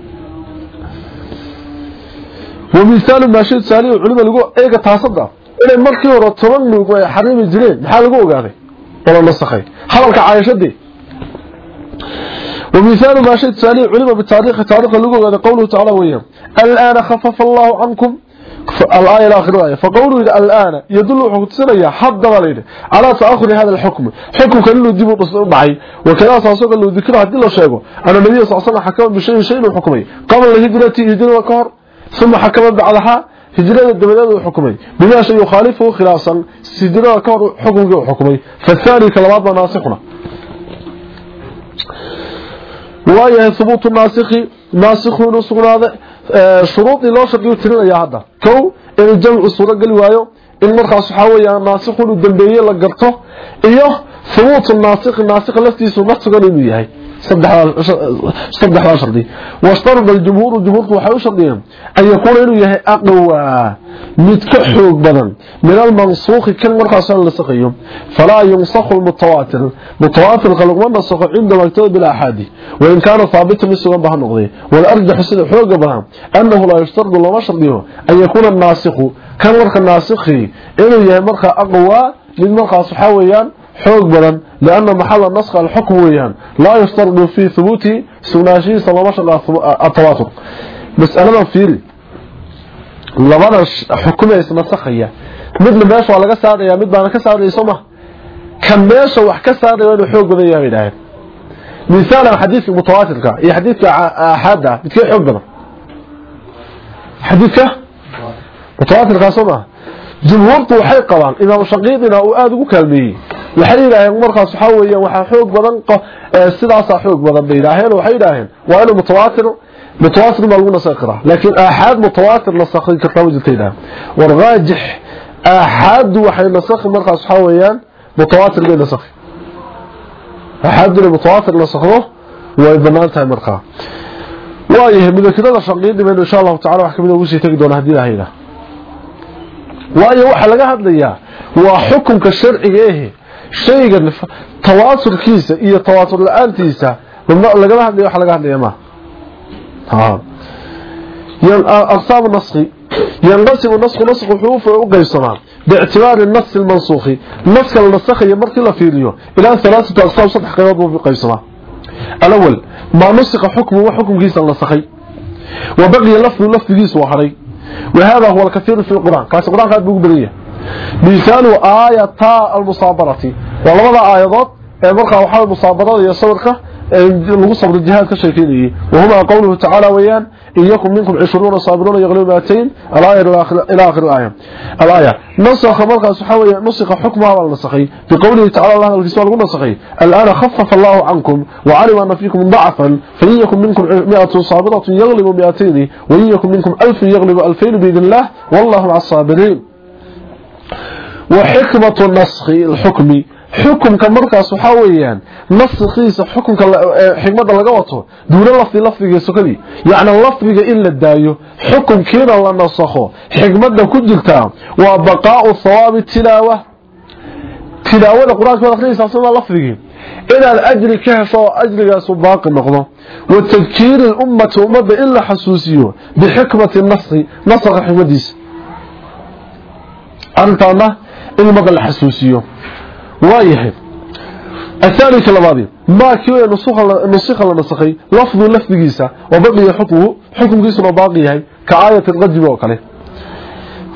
ومثال ما شيء سالي علماء لغو ايغا تاسدا inay markii hore toban nuug ay xarimi jireen maxaa lagu ogaaday wala nasakhay hadalka caayishadii ومثال ما شيء سالي علماء بالتاريخ تاريخ لغو هذا قوله تعالى وياه الآن خفف الله عنكم الآية الآخر آية فقوله الآن يدل حكتسنيا حد وليده على تأخر هذا الحكم حكم كان له ديبو بصبعي وكذا ساسوق له ذكر هدي له شيغو أن النبي صلى الله عليه وسلم حكم بشيء شيء حكمي قبل الهجرة هجرة وكهر ثم حكم بعدها هجرة الدبلات وحكمي بما شيء يخالفه خلافا هجرة وكهر حكمه وحكمي فالثاني كلمات ناسخنا waayahay hubuutu naasikhi naasikhu sugnaada shuruudii loo shardiyo tirinaya hadda. Kow inuu jamcu suuro geli waayo in markaas waxaa weeyaan naasikhu inuu dambeeye la garto iyo hubuutu naasikhi naasikha laftiisu ma sugan yahay saddexdaa shardi. Washtarada aljumhuuru jumhuurku waxay u shardiyeen an yakuuna inuu yahay aqwa mid ka xoog badan min almansuukhi kan markaas la nasakhayo falaa yunsakhu lmutawaatir mutawaatirka laguma nasakho cinda maktabad bilaxaadi wain kaana haabitan mid sugan ba ha noqday walarjaxu sida xooga badan annahu laa yushtaradu looma shardiyo an yakuuna naasikhu kan marka naasikhi inuu yahay markaa aqwa mid markaas waxaa weeyaan xoog badan lianna maxada naskha alxukm weeyaan laa yuftardu fii hubuuti sugnaanshihiisa looma shaqa atawaatur masaladan fiiri labada xukume isnasakhaya midna meesha waa laga saaraya mid baana ka saaraya sooma kan meesha wax ka saaraya inuu xoog badan yahay dhaaheen misaalan xadiidka mutawaatirka iyo xadiidka axaada midkee xoog badan xadiidka mutawaatirka sooma jumhuurtu waxay qabaan imaam shaqiidina uu aada ugu waxay yidhaaheen markaas waxaa weeyaan waxaa xoog badan sidaasaa xoog badan bay yidhaaheen waxay yidhaaheen waa inuu mutawaatir mutawaatir baa lagu nasakhi karaa laakiin aaxaad mutawaatir ma jirta yidhaaheen. War raajix aaxaaddu waxay nasakhi markaas waxaa weeyaan mutawaatir bay aaxaaddu inay mutawaatir nasakhdo way bannaan tahay markaa. Waayahay mudakirada shaqiidi baynu insha allahu tacala wax ka mid ugu sii tegi doona haddii ilaha yidhaah. Waayo waxa laga hadlayaa waa xukunka sharciga ah shayga tawaasurkiisa iyo tawaasur la-aantiisa lagama hadlayo waxa laga hadlaya ma ha yan aqsaam nasxi yanqasimu nasxu nasxu wuxuu u qaybsamaa باعتبار النص المنسوخ نص النسخ markii la fiiriyo ila ثلاثه اقسام صدح qaybood buu qaybsamaa الاول ما نسخ حكمه وحكمkiisa nasakhay وبقي لفظ لفظiisa waharay وهذا هو الكثير في القرآن كاس القرآن قاعد بيقول مثال آية تا المصابرة. يعني والله هذا آيات إيه مرقى وحال المصابرة يصورك إيه لغو صبر الجهاد كشيكيني إيه. وهما قوله تعالى ويان إياكم منكم عشرون صابرون يغلو ماتين الآية إلى آخر الآية. الآية نصخ مرقى سحاوية نصخ حكمها والنصخي في قوله تعالى الله الفسوال والنصخي الآن خفف الله عنكم وعلم أن فيكم ضعفا فإياكم منكم مئة صابرة يغلب مئتين وإياكم منكم ألف يغلب ألفين بإذن الله والله مع الصابرين. وحكمة النسخ الحكمي xukunka markaas waxa weeyaan nasqiisa xukunka xigmada laga wato duuna lafdi lafdigiisa kali yaani lafdiga in la daayo xukunkiina la nasakho xigmada ku jirta waa baqaa'u thawabi tilaawa tilaawada quraanka akhriisa sida lafdigi inaad ajri ka hesho oo ajrigaasu baaqi noqdo wa tadkiiri lummati ummadda in la xasuusiyo bixikmati nasri nasrka xikmadiisa arrintaana in ummadda la xasuusiyo waayahay الثاني كلمادي ما كيو نسخ la nasakhay lafdu lafdigiisa wabadhiya xukmu xukmkiisuna baaqi yahay ka aayat qadib oo kale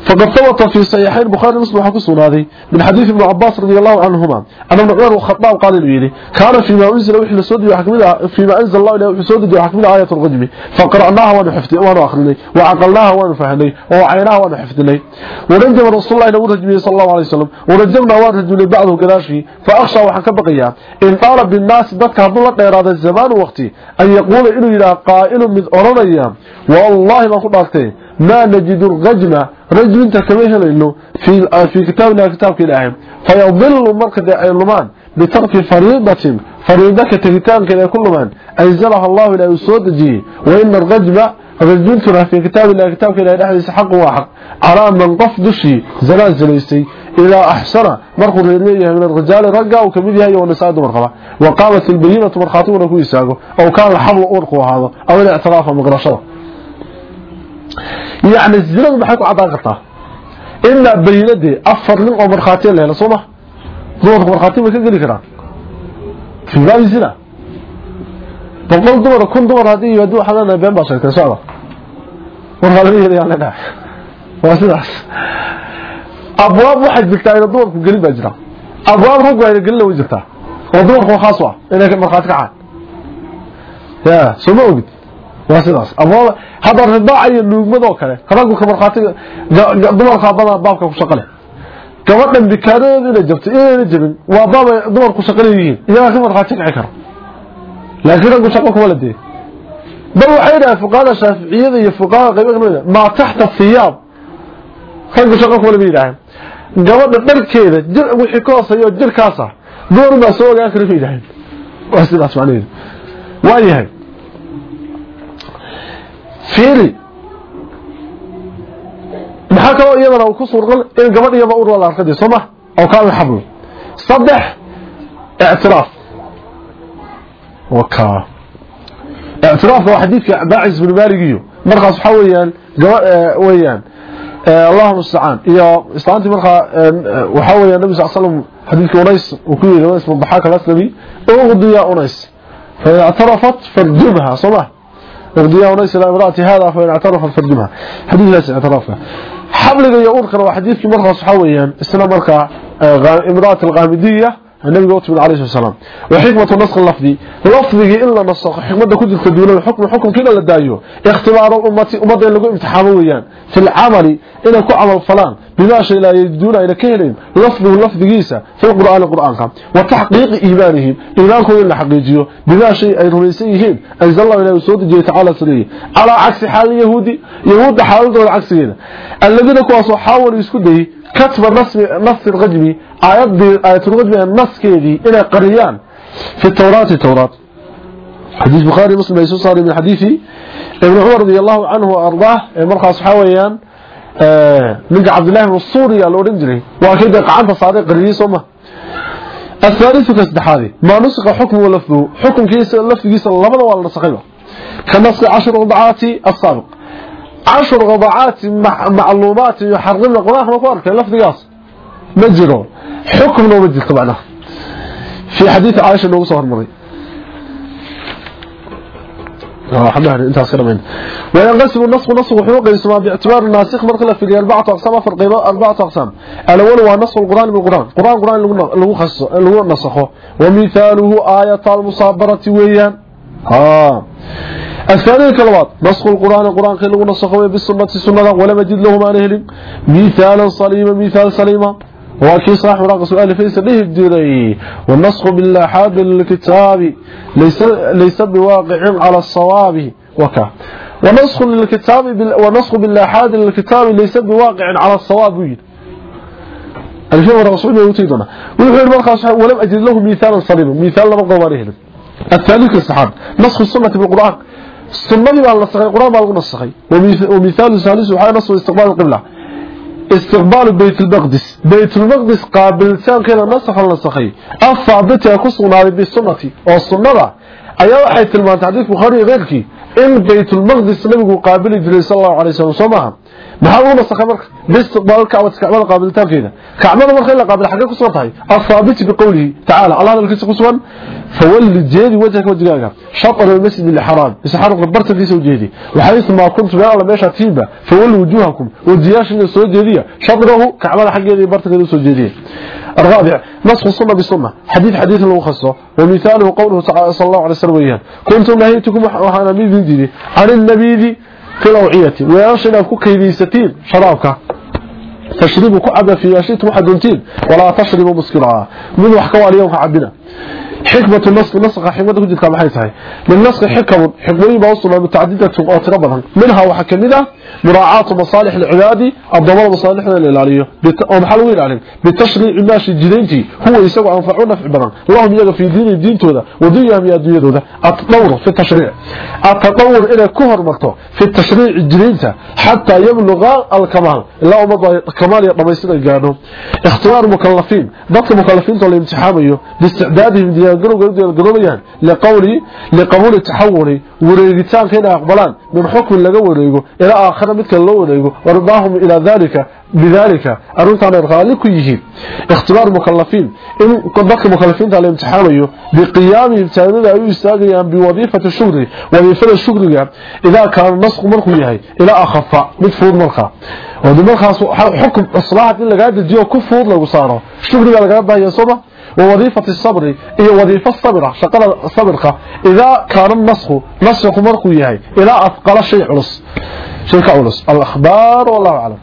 فقد ثبت في صحيحين البخاري ومسلم وحكى سنادي من حديث ابن عباس رضي الله عنهما أن ابن عمر الخطاب قال لي كان فيما أنزل وحي لسود وحكمنا فيما أنزل الله إلى وحي سود وحكمنا آية الرجم فقرأناها ونحفظ ونأخذني وعقلناها ونفهمني ووعيناها ونحفظني ورجم رسول الله إلى ورجمه صلى الله عليه وسلم ورجمنا ورجمنا بعضه كذاشي فأخشى وحكى بقيا إن طالب بالناس ذاتك عبد الله إرادة الزمان وقتي أن يقول إنه إلى قائل من أرانيا والله ما قلت ما نجد الرجم رجم انت كما هلينو في في كتابنا كتاب كده فيضل مركز اللمان بترك فريضة فريضة كتابتان كده كل من أنزلها الله إلى يسودجي وإن الرجم رجمتنا في كتاب الله كتاب كده نحن حق واحد على من قف دشي زلال زليسي إلى أحسن مرخو ريليه من الرجال رقا وكمدها ونساء مرخبة. وقامت البينة مرخاتون كويساقو أو كان الحمل أرقو هذا أو الإعتراف مقرشة يعني الزلال maxay ku cadaan kartaa in baynadii afar nin oo marxaati leeyahay soo ma dumarku marxaati way ka gali karaan fiibaay sida boqol dumar kun dumar hadii iyo duu xadana been baa sheegtay soo war hada yeelay la dhax waa sidaas abwaab waxay jirtaa in dumarku gali baa jira abwaab rag way gali way jirtaa oo iyo nuugmadoo kale raggu ka markhaatiga dumarka badan baabka ku shaqale. Gabadhan bikaadeedu inay jabto inayna jabin waa baab ay dumarku shaqale yihiin iyagaa ka markhaati kici kara. Laakiin raggu shaqo kuma la dee. Bal waxay dhahay fuqaada shaaficiyada iyo fuqaada qaybo kamida maa taxta thiyaab raggu shaqo kuma lama yidhaahan gabadha dharkeeda jir wixii ka hooseeyo jirkaas ah dumar baa soo ogaan kara ma yidhaahan waa sidaas macnaheedu waa yahay fiiri maxaa kaloo iyadana uu ku suurqal in gabadh iyaba ur wada arkadii soo ma oo kaa xablo saddex اعتراف وكا اعتراف waa xadiidka baacis bin maaligiyo markaas waxa weeyaan weeyaan اللهم استعان iyo islaanti marka waxa weeyaan nabi sallallahu alayhi wasallam xadiidka unays uu ku yiri unays mudahaka lasnabi uqdiya unays fa اعترفت فرجمها صباح وقضيها وليس لامرأتي هذا فإن اعترف فرجمها حديث ليس اعترافه حبلغ يقول كان حديث مرة صحويا استنى مرة آه، امرأة الغامدية النبي قلت عليه الصلاة والسلام وحكمة النسخ اللفظي لفظه إلا نسخ حكمة كنت الكدون الحكم حكم كلا لدايو اختبار الأمة أمة اللي امتحانويا في العمل إلى كعمل فلان بما شيء لا يجدون إلى كهلين لفظه لفظ جيسة في القرآن القرآن وتحقيق إيمانهم إيمانكم إلا حقيقيه بما شيء أي رميسيهم أنزل الله إلى يسود جي تعالى سريه على عكس حال اليهودي يهود حالته العكس هنا الذين كواسوا حاولوا يسكده كتب نص نص الرجمي آيات آيات الرجمي النص كيدي إلى قريان. في التوراة التوراة. حديث بخاري مسلم يسوع صار من حديثي ابن عمر رضي الله عنه وأرضاه. مرخص حويان من عبد الله بن الصوري الأورنجري وأكيد قعنت صادق قريس وما الثالث كسدحادي ما نسخ حكم ولفظه حكم كيس لفظ كيس لبدا ولا نسخيبه كنسخ عشر رضعات السابق. عشر رضعات معلومات يحرمنا قناخ مفارك لفظ قاس مجرو حكم لو مجر طبعا في حديث عائشة انه صهر مري حمد انت اصير من وينقسم النص نص وحقوق يسمى باعتبار الناسخ مركله في اربعه اقسام فرق اربعه اقسام الاول هو نص القران بالقران القران القران لو خص لو نسخه ومثاله ايه المصابره ويان ها الثاني كلمات. نسخ القرآن القرآن كي لغو نسخه بالسنة السنة ولم يجد له ما نهل مثالا صليما مثال سليما. وكي صاحب راق سؤال فيس له الديري والنسخ باللاحاد للكتاب ليس, ليس بواقع على الصواب. وكا ونسخ للكتاب بال... ونسخ باللاحاد للكتاب ليس بواقع على الصواب. وين الشيء الرسول يوتيدنا ويقول مرخص ولم أجد له مثالا صليما. مثال لما قوانه الثالث الصحاب نسخ sunnadii baa la nasakhay quraan baa lagu nasakhay. Wa mithaalu saalis waxaa nasu istiqbaal alqibla istiqbaalu bayt lmaqdis baytulmaqdis qaabilitaankeeda nasaxa la nasakhay. Afaabati ay ku sugnaaday bisunnati oo sunnada ayaa waxay tilmaantay xadiis bukhaari iyo keyrkii in baytulmaqdis بحاولوا مستخبرك بس بالك أو استخبرك قبل التنفيذ كعمل مرخي لك قبل حقك قصوة هاي الصابت بقوله تعالى الله لك يسي قصوة فولي الجيدي وجهك وجهك شطر المسجد الحرام إذا حرق ربرت في سو جيدي وحيث ما كنت بيع الله ماشا تيبا فولي وجوهكم. وزياش من السو جيدي شطره كعمل حق يدي برتك في سو جيدي الرابع نسخ الصمة بالصمة. حديث حديث الله خصه ومثاله قوله صلى الله عليه وسلم كنتم نهيتكم وحانا من ذي عن النبي fil awciyati weelasha inaad ku kaydaysatiin sharaabka. Tashribu ku caba fi waxaad doontiin walaa tashribu muskilaha mid wax ka waaliya ka cabina xikmatu nasqi nasqa xikmada ku jirtaa maxay tahay? Min nasqi xikamun xikmooyin baa usugnaa mutacadidatun oo tiro badan. Minhaa waxaa ka mid ah muraacaatu masaalix alcibaadi addoomada masaalixda la ilaaliyo. Oo maxaa lagu ilaalin bitashriici maashi jidayntii huwa isagu anfacu nafci badan. Lahum iyaga fii diini diintooda wa dunyahum iyo adduunyadooda. Atadawur fi tashriic atadawur inay ku hormarto fi tashriici jidaynta xataa yabluqa alkamaal. Ilaa ummad kamaal iyo dhamaystir ay gaadho. Ikhtibaar mukalafiin dadka mukalafiinta la imtixaamayo biisticdaadihim garowga garooba yahay liqawli liqabuli taxawuli wareegitaanka inay aqbalaan min xukmin laga wareego ilaa aakhira mid kale wareego wardaahum ilaa dalika bidalika arrintaanay raali ku yihiin. Ikhtibaar mukalafiin in dadka mukalafiinta la imtixaamayo biqiyaamihim taagada ay u istaagayaan biwadiifati shugri wadiifada shugriga idaa kaana nasku markuu yahay ilaa akhafa mid fudud markaa. Oo markaas xukm in lagaa dejiyo ku fudud lagu saaro. Shugriga lagaa baahaya sooma ووظيفة الصبر هي وظيفة الصبر شقل الصبر إذا كان النسخ نسخ مرخويهي إلى أثقل شيء علص شيء كعلص الأخبار والله أعلم.